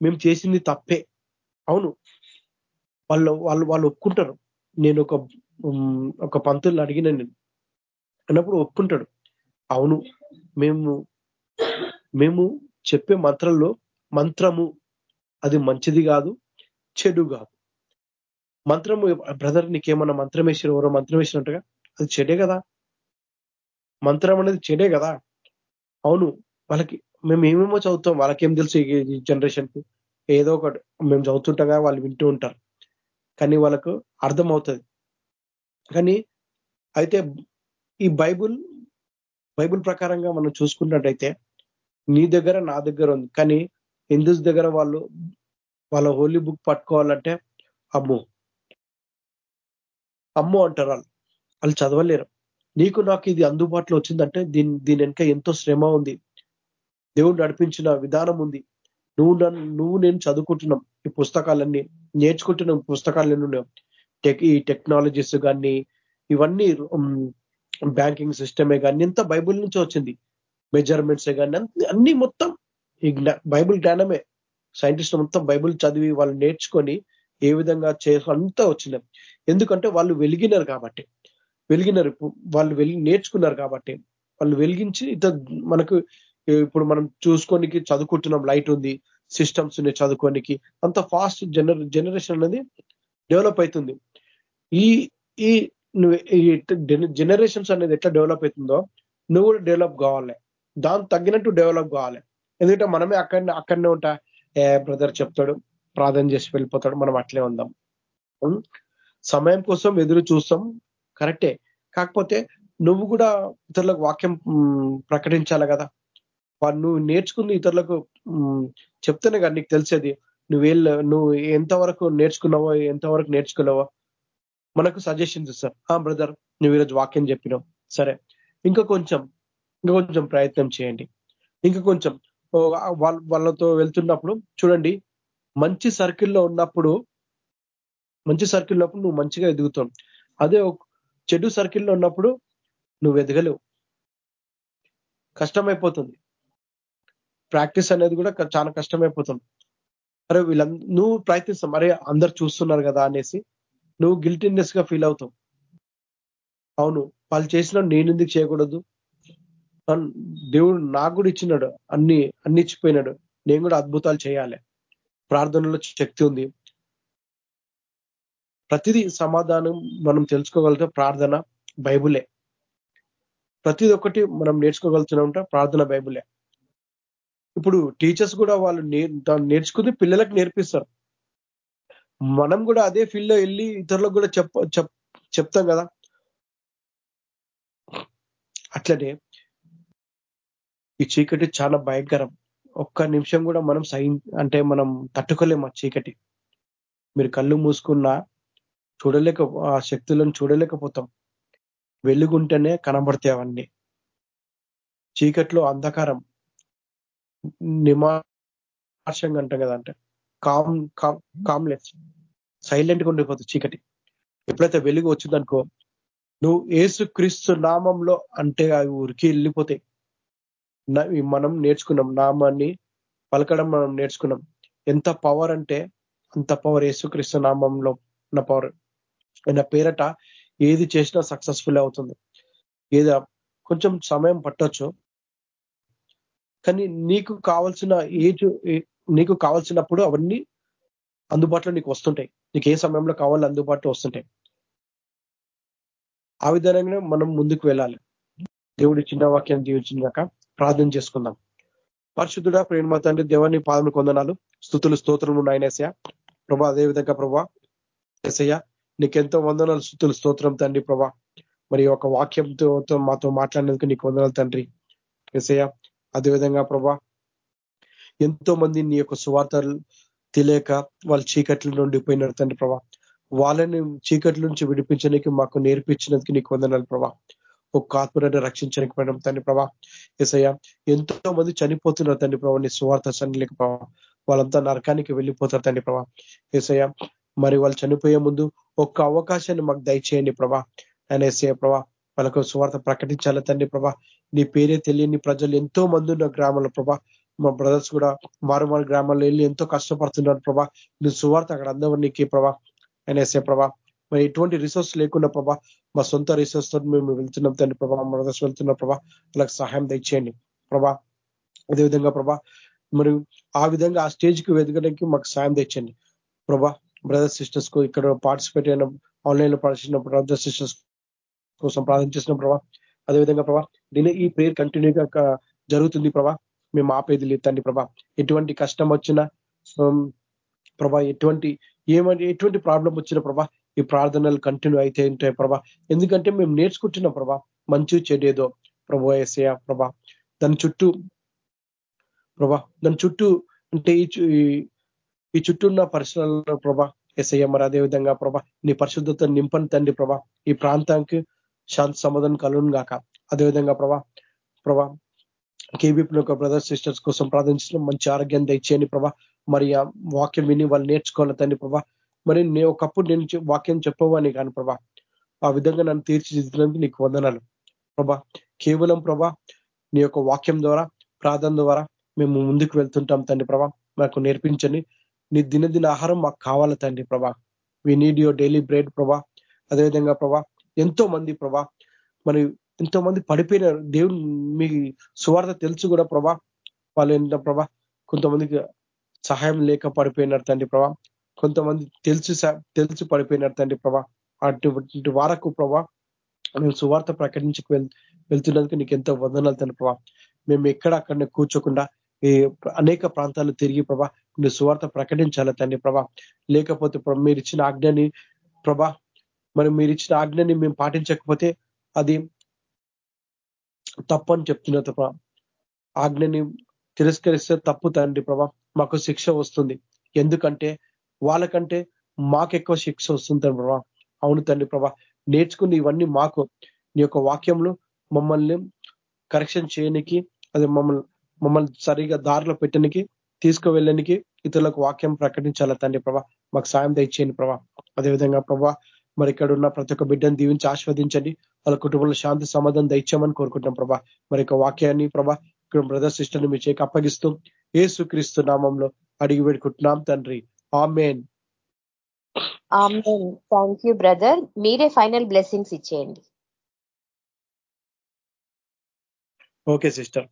మేము చేసింది తప్పే. అవును. వాళ్ళు వాళ్ళు వాళ్ళు ఒప్పుకుంటారు. నేను ఒక ఒక పంతులు అడిగిన నేను. అన్నప్పుడు ఒప్పుకుంటాడు. అవును మేము మేము చెప్పే మంత్రంలో మంత్రము అది మంచిది కాదు చెడు కాదు. మంత్రము బ్రదర్ నీకేమన్నా మంత్రం వేసిన ఎవరో మంత్రం వేసినట్టుగా అది చెడే కదా. మంత్రం అనేది చెడే కదా. అవును వాళ్ళకి మేము ఏమేమో చదువుతాం వాళ్ళకేం తెలుసు ఈ జనరేషన్కి ఏదో ఒకటి మేము చదువుతుంటగా వాళ్ళు వింటూ ఉంటారు. కానీ వాళ్ళకు అర్థమవుతుంది. కానీ అయితే ఈ బైబుల్ బైబుల్ ప్రకారంగా మనం చూసుకున్నట్టయితే నీ దగ్గర నా దగ్గర ఉంది. కానీ హిందూస్ దగ్గర వాళ్ళు వాళ్ళ హోలీ బుక్ పట్టుకోవాలంటే అమ్ము అమ్ము అంటారు వాళ్ళు. వాళ్ళు చదవలేరు. నీకు నాకు ఇది అందుబాటులో వచ్చిందంటే దీని దీని వెనక ఎంతో శ్రమ ఉంది. దేవుడు నడిపించిన విధానం ఉంది. నువ్వు నన్ను నువ్వు నేను చదువుకుంటున్నాం ఈ పుస్తకాలన్నీ నేర్చుకుంటున్నాం పుస్తకాలన్నీ టెక్ ఈ టెక్నాలజీస్ కానీ ఇవన్నీ బ్యాంకింగ్ సిస్టమే కానీ ఇంత బైబుల్ నుంచి వచ్చింది. మెజర్మెంట్సే కానీ అన్ని మొత్తం ఈ బైబుల్ జ్ఞానమే. సైంటిస్ట్ మొత్తం బైబుల్ చదివి వాళ్ళు నేర్చుకొని ఏ విధంగా చేసు అంతా ఎందుకంటే వాళ్ళు వెలిగినారు కాబట్టి. వెలిగినారు. వాళ్ళు వెలిగి నేర్చుకున్నారు కాబట్టి. వాళ్ళు వెలిగించి ఇంత మనకు ఇప్పుడు మనం చూసుకోనికి చదువుకుంటున్నాం లైట్ ఉంది సిస్టమ్స్ ఉన్నాయి చదువుకోనికి. అంత ఫాస్ట్ జనరేషన్ అనేది డెవలప్ అవుతుంది. ఈ ఈ జనరేషన్స్ అనేది ఎట్లా డెవలప్ అవుతుందో నువ్వు కూడా డెవలప్ కావాలి. దాని తగ్గినట్టు డెవలప్ కావాలి. ఎందుకంటే మనమే అక్కడనే అక్కడనే ఉంటా. ఏ బ్రదర్ చెప్తాడు ప్రార్థన చేసి వెళ్ళిపోతాడు మనం అట్లే ఉందాం. సమయం కోసం ఎదురు చూస్తాం. కరెక్టే కాకపోతే నువ్వు కూడా ఇతరులకు వాక్యం ప్రకటించాలి కదా. నువ్వు నేర్చుకుంది ఇతరులకు చెప్తేనే కదా నీకు తెలిసేది. నువ్వే నువ్వు ఎంతవరకు నేర్చుకున్నావో ఎంతవరకు నేర్చుకున్నావో మనకు సజెషన్స్ ఇస్తారు. ఆ బ్రదర్ నువ్వు ఈరోజు వాక్యం చెప్పినావు. సరే. ఇంకా కొంచెం ఇంకా కొంచెం ప్రయత్నం చేయండి. ఇంకా కొంచెం వాళ్ళ వాళ్ళతో వెళ్తున్నప్పుడు చూడండి మంచి సర్కిల్లో ఉన్నప్పుడు మంచి సర్కిల్లో ఉన్నప్పుడు నువ్వు మంచిగా ఎదుగుతావు. అదే ఒక చెడు సర్కిల్లో ఉన్నప్పుడు నువ్వు ఎదగలేవు. కష్టమైపోతుంది. ప్రాక్టీస్ అనేది కూడా చాలా కష్టమైపోతుంది. అరే వీళ్ళంద నువ్వు ప్రయత్నిస్తాం అరే అందరు చూస్తున్నారు కదా అనేసి నువ్వు గిల్టీనెస్గా ఫీల్ అవుతావు. అవును వాళ్ళు చేసిన నేను ఎందుకు చేయకూడదు? దేవుడు నాకు కూడా ఇచ్చినాడు అన్ని అన్ని ఇచ్చిపోయినాడు. నేను కూడా అద్భుతాలు చేయాలి. ప్రార్థనలో శక్తి ఉంది. ప్రతిదీ సమాధానం మనం తెలుసుకోగలిగితే ప్రార్థన బైబులే. ప్రతిది ఒక్కటి మనం నేర్చుకోగలుగుతున్నామంట ప్రార్థన బైబులే. ఇప్పుడు టీచర్స్ కూడా వాళ్ళు దాన్ని నేర్చుకుని పిల్లలకు నేర్పిస్తారు. మనం కూడా అదే ఫీల్డ్లో వెళ్ళి ఇతరులకు కూడా చెప్ప చెప్- చెప్తాం కదా. అట్లనే ఈ చీకటి చాలా భయంకరం. ఒక్క నిమిషం కూడా మనం సహి అంటే మనం తట్టుకోలేము ఆ చీకటి. మీరు కళ్ళు మూసుకున్నా చూడలేక ఆ శక్తులను చూడలేకపోతాం. వెలుగుంటేనే కనబడతాయి అవన్నీ. చీకట్లో అంధకారం. నిమార్షంగా అంటాం కదా అంటే కామ్ కామ్లెస్. సైలెంట్గా ఉండిపోతుంది చీకటి. ఎప్పుడైతే వెలుగు వచ్చిందనుకో నువ్వు ఏసు క్రీస్తు నామంలో అంటే అవి ఉరికి వెళ్ళిపోతాయి మనం నేర్చుకున్నాం నామాన్ని పలకడం మనం నేర్చుకున్నాం. ఎంత పవర్ అంటే అంత పవర్ యేసుక్రీస్తు నామంలో ఉన్న పవర్ ఆయన పేరట ఏది చేసినా సక్సెస్ఫుల్ అవుతుంది. ఏదో కొంచెం సమయం పట్టొచ్చు కానీ నీకు కావాల్సిన ఏజ్ నీకు కావాల్సినప్పుడు అవన్నీ అందుబాటులో నీకు వస్తుంటాయి. నీకు ఏ సమయంలో కావాలో అందుబాటులో వస్తుంటాయి. ఆ విధంగానే మనం ముందుకు వెళ్ళాలి. దేవుడి చిన్న వాక్యాన్ని దీవించినాక ప్రార్థన చేసుకుందాం. పరిశుద్ధుడా ప్రేమ తండ్రి దేవాన్ని పాదములు కొందనాలు స్థుతులు స్తోత్రములు నాయనేసయ ప్రభా అదే విధంగా ప్రభా ఎసయ్య నీకెంతో వందనాలు స్థుతులు స్తోత్రం తండ్రి ప్రభా. మరి ఒక వాక్యంతో మాతో మాట్లాడినందుకు నీకు వందనాలు తండ్రి. ఎసయ్య అదేవిధంగా ప్రభా ఎంతో మంది నీ యొక్క సువార్తలు తెలియక వాళ్ళ చీకట్ల నుండి పోయినారు తండ్రి ప్రభా. వాళ్ళని చీకట్ల నుంచి విడిపించడానికి మాకు నేర్పించినందుకు నీకు వందనాలు ప్రభా. ఒక్క ఆత్మని రక్షించడానికి పోయినాం తండ్రి ప్రభా. ఎసయ్య ఎంతో మంది చనిపోతున్నారు తండ్రి ప్రభా నీ సువార్త సన్నిలేక ప్రభా. వాళ్ళంతా నరకానికి వెళ్ళిపోతారు తండ్రి ప్రభా. ఎసయ్య మరి వాళ్ళు చనిపోయే ముందు ఒక్క అవకాశాన్ని మాకు దయచేయండి ప్రభా. ఆయన ఎస్ఐ ప్రభా వాళ్ళకు సువార్త ప్రకటించాలి తండ్రి ప్రభా? నీ పేరే తెలియని ప్రజలు ఎంతో మంది ఉన్న గ్రామంలో ప్రభా. మా బ్రదర్స్ కూడా మారుమారు గ్రామాల్లో వెళ్ళి ఎంతో కష్టపడుతున్నారు ప్రభా. నీ సువార్త అక్కడ అందరికీ ప్రభా. అనేసే ప్రభా. మరి ఎటువంటి రిసోర్స్ లేకుండా ప్రభా మా సొంత రిసోర్స్తో మేము వెళ్తున్నాం తండ్రి ప్రభా. మా బ్రదర్స్ వెళ్తున్న ప్రభా. వాళ్ళకి సహాయం దయచేయండి ప్రభా. అదేవిధంగా ప్రభా మరి ఆ విధంగా ఆ స్టేజ్కి వెదగడానికి మాకు సాయం తెచ్చండి ప్రభా. బ్రదర్స్ సిస్టర్స్కు ఇక్కడ పార్టిసిపేట్ అయిన ఆన్లైన్లో పాటించిన బ్రదర్ సిస్టర్స్ కోసం ప్రార్థన చేసిన ప్రభా. అదేవిధంగా ప్రభా నేను ఈ ప్రేయర్ కంటిన్యూగా జరుగుతుంది ప్రభా. మేము ఆపేది లేదు తండ్రి ప్రభా. ఎటువంటి కష్టం వచ్చినా ప్రభా ఎటువంటి ఏమంటే ఎటువంటి ప్రాబ్లం వచ్చినా ప్రభా ఈ ప్రార్థనలు కంటిన్యూ అయితే ఉంటాయి ప్రభా. ఎందుకంటే మేము నేర్చుకుంటున్నాం ప్రభా మంచి చెడేదో ప్రభా ఎస్ఏ ప్రభా దాని చుట్టూ ప్రభా దాని చుట్టూ అంటే ఈ చుట్టూ ఉన్న పరిసరాల్లో ప్రభా ఎస్ఐ మరి అదే విధంగా ప్రభా నీ పరిశుద్ధత నింపని తండ్రి ప్రభా ఈ ప్రాంతానికి శాంతి సమాధానం కలుగును గాక. అదేవిధంగా ప్రభా ప్రభా కేబీపీలో ఒక బ్రదర్ సిస్టర్స్ కోసం ప్రార్థించడం మంచి ఆరోగ్యం దయచేయండి ప్రభా. మరి ఆ వాక్యం విని వాళ్ళు నేర్చుకోవాలి తండ్రి ప్రభా. మరి నేను ఒకప్పుడు నేను వాక్యం చెప్పవాని కాను ప్రభా. ఆ విధంగా నన్ను తీర్చిదిద్దినందుకు నీకు వందనాలు. ప్రభా కేవలం ప్రభా నీ యొక్క వాక్యం ద్వారా ప్రార్థన ద్వారా మేము ముందుకు వెళ్తుంటాం తండ్రి ప్రభా. మాకు నేర్పించండి. నీ దినదిన ఆహారం మాకు కావాలి తండ్రి ప్రభా. We need your daily bread ప్రభా. అదేవిధంగా ప్రభా ఎంతో మంది ప్రభా మరి ఎంతో మంది పడిపోయినారు దేవుడు మీ సువార్త తెలుసు కూడా ప్రభా. వాళ్ళు ఏంటో ప్రభా కొంతమందికి సహాయం లేక పడిపోయినారు తండ్రి ప్రభా. కొంతమంది తెలుసు తెలుసు పడిపోయినారు తండ్రి ప్రభా. అటువంటి వారకు ప్రభా మేము సువార్త ప్రకటించుకు వెళ్తున్నందుకు నీకు ఎంతో వందనాలు తండ్రి ప్రభా. మేము ఎక్కడ అక్కడ కూర్చోకుండా ఈ అనేక ప్రాంతాలు తిరిగి ప్రభా నువ్వు సువార్త ప్రకటించాలి తండ్రి ప్రభా. లేకపోతే మీరు ఇచ్చిన ఆజ్ఞని ప్రభా మరి మీరు ఇచ్చిన ఆజ్ఞని మేము పాటించకపోతే అది తప్పు అని చెప్తున్నా తప్ప ఆజ్ఞని తిరస్కరిస్తే తప్పు తండ్రి ప్రభా. మాకు శిక్ష వస్తుంది. ఎందుకంటే వాళ్ళకంటే మాకు ఎక్కువ శిక్ష వస్తుంది తండ్రి ప్రభా. అవును తండ్రి ప్రభా. నేర్చుకుని ఇవన్నీ మాకు. నీ యొక్క వాక్యంలో మమ్మల్ని కరెక్షన్ చేయనికి అది మమ్మల్ని మమ్మల్ని సరిగా దారిలో పెట్టడానికి తీసుకువెళ్ళడానికి ఇతరులకు వాక్యం ప్రకటించాల తండ్రి ప్రభా? మాకు సాయం దయచేయండి ప్రభా. అదేవిధంగా ప్రభా మరి ఇక్కడ ఉన్న ప్రతి ఒక్క బిడ్డను దీవించి ఆస్వాదించండి వాళ్ళ కుటుంబంలో శాంతి సమాధానం దయచేయమని కోరుకుంటాం ప్రభా. మరి వాక్యాన్ని ప్రభా ఇక్కడ బ్రదర్ సిస్టర్ని మీ చేకి అప్పగిస్తూ ఏసుక్రీస్తు నామంలో అడిగి పెట్టుకుంటున్నాం తండ్రి. ఆమెన్. Thank you brother. మీరే ఫైనల్ బ్లెస్సింగ్స్ ఇచ్చేయండి. Okay sister.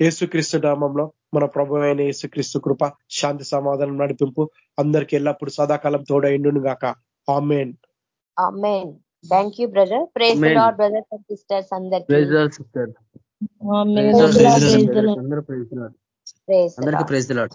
ఏసుక్రీస్తు నామంలో మన ప్రభు అయిన యేసుక్రీస్తు కృప శాంతి సమాధానం నడిపింపు అందరికి ఎల్లప్పుడు సదాకాలం తోడైండు గాక. Amen. Amen. Thank you brother praise lord brothers and sisters అందరికి. అందరికీ ప్రైజ్ లాడ్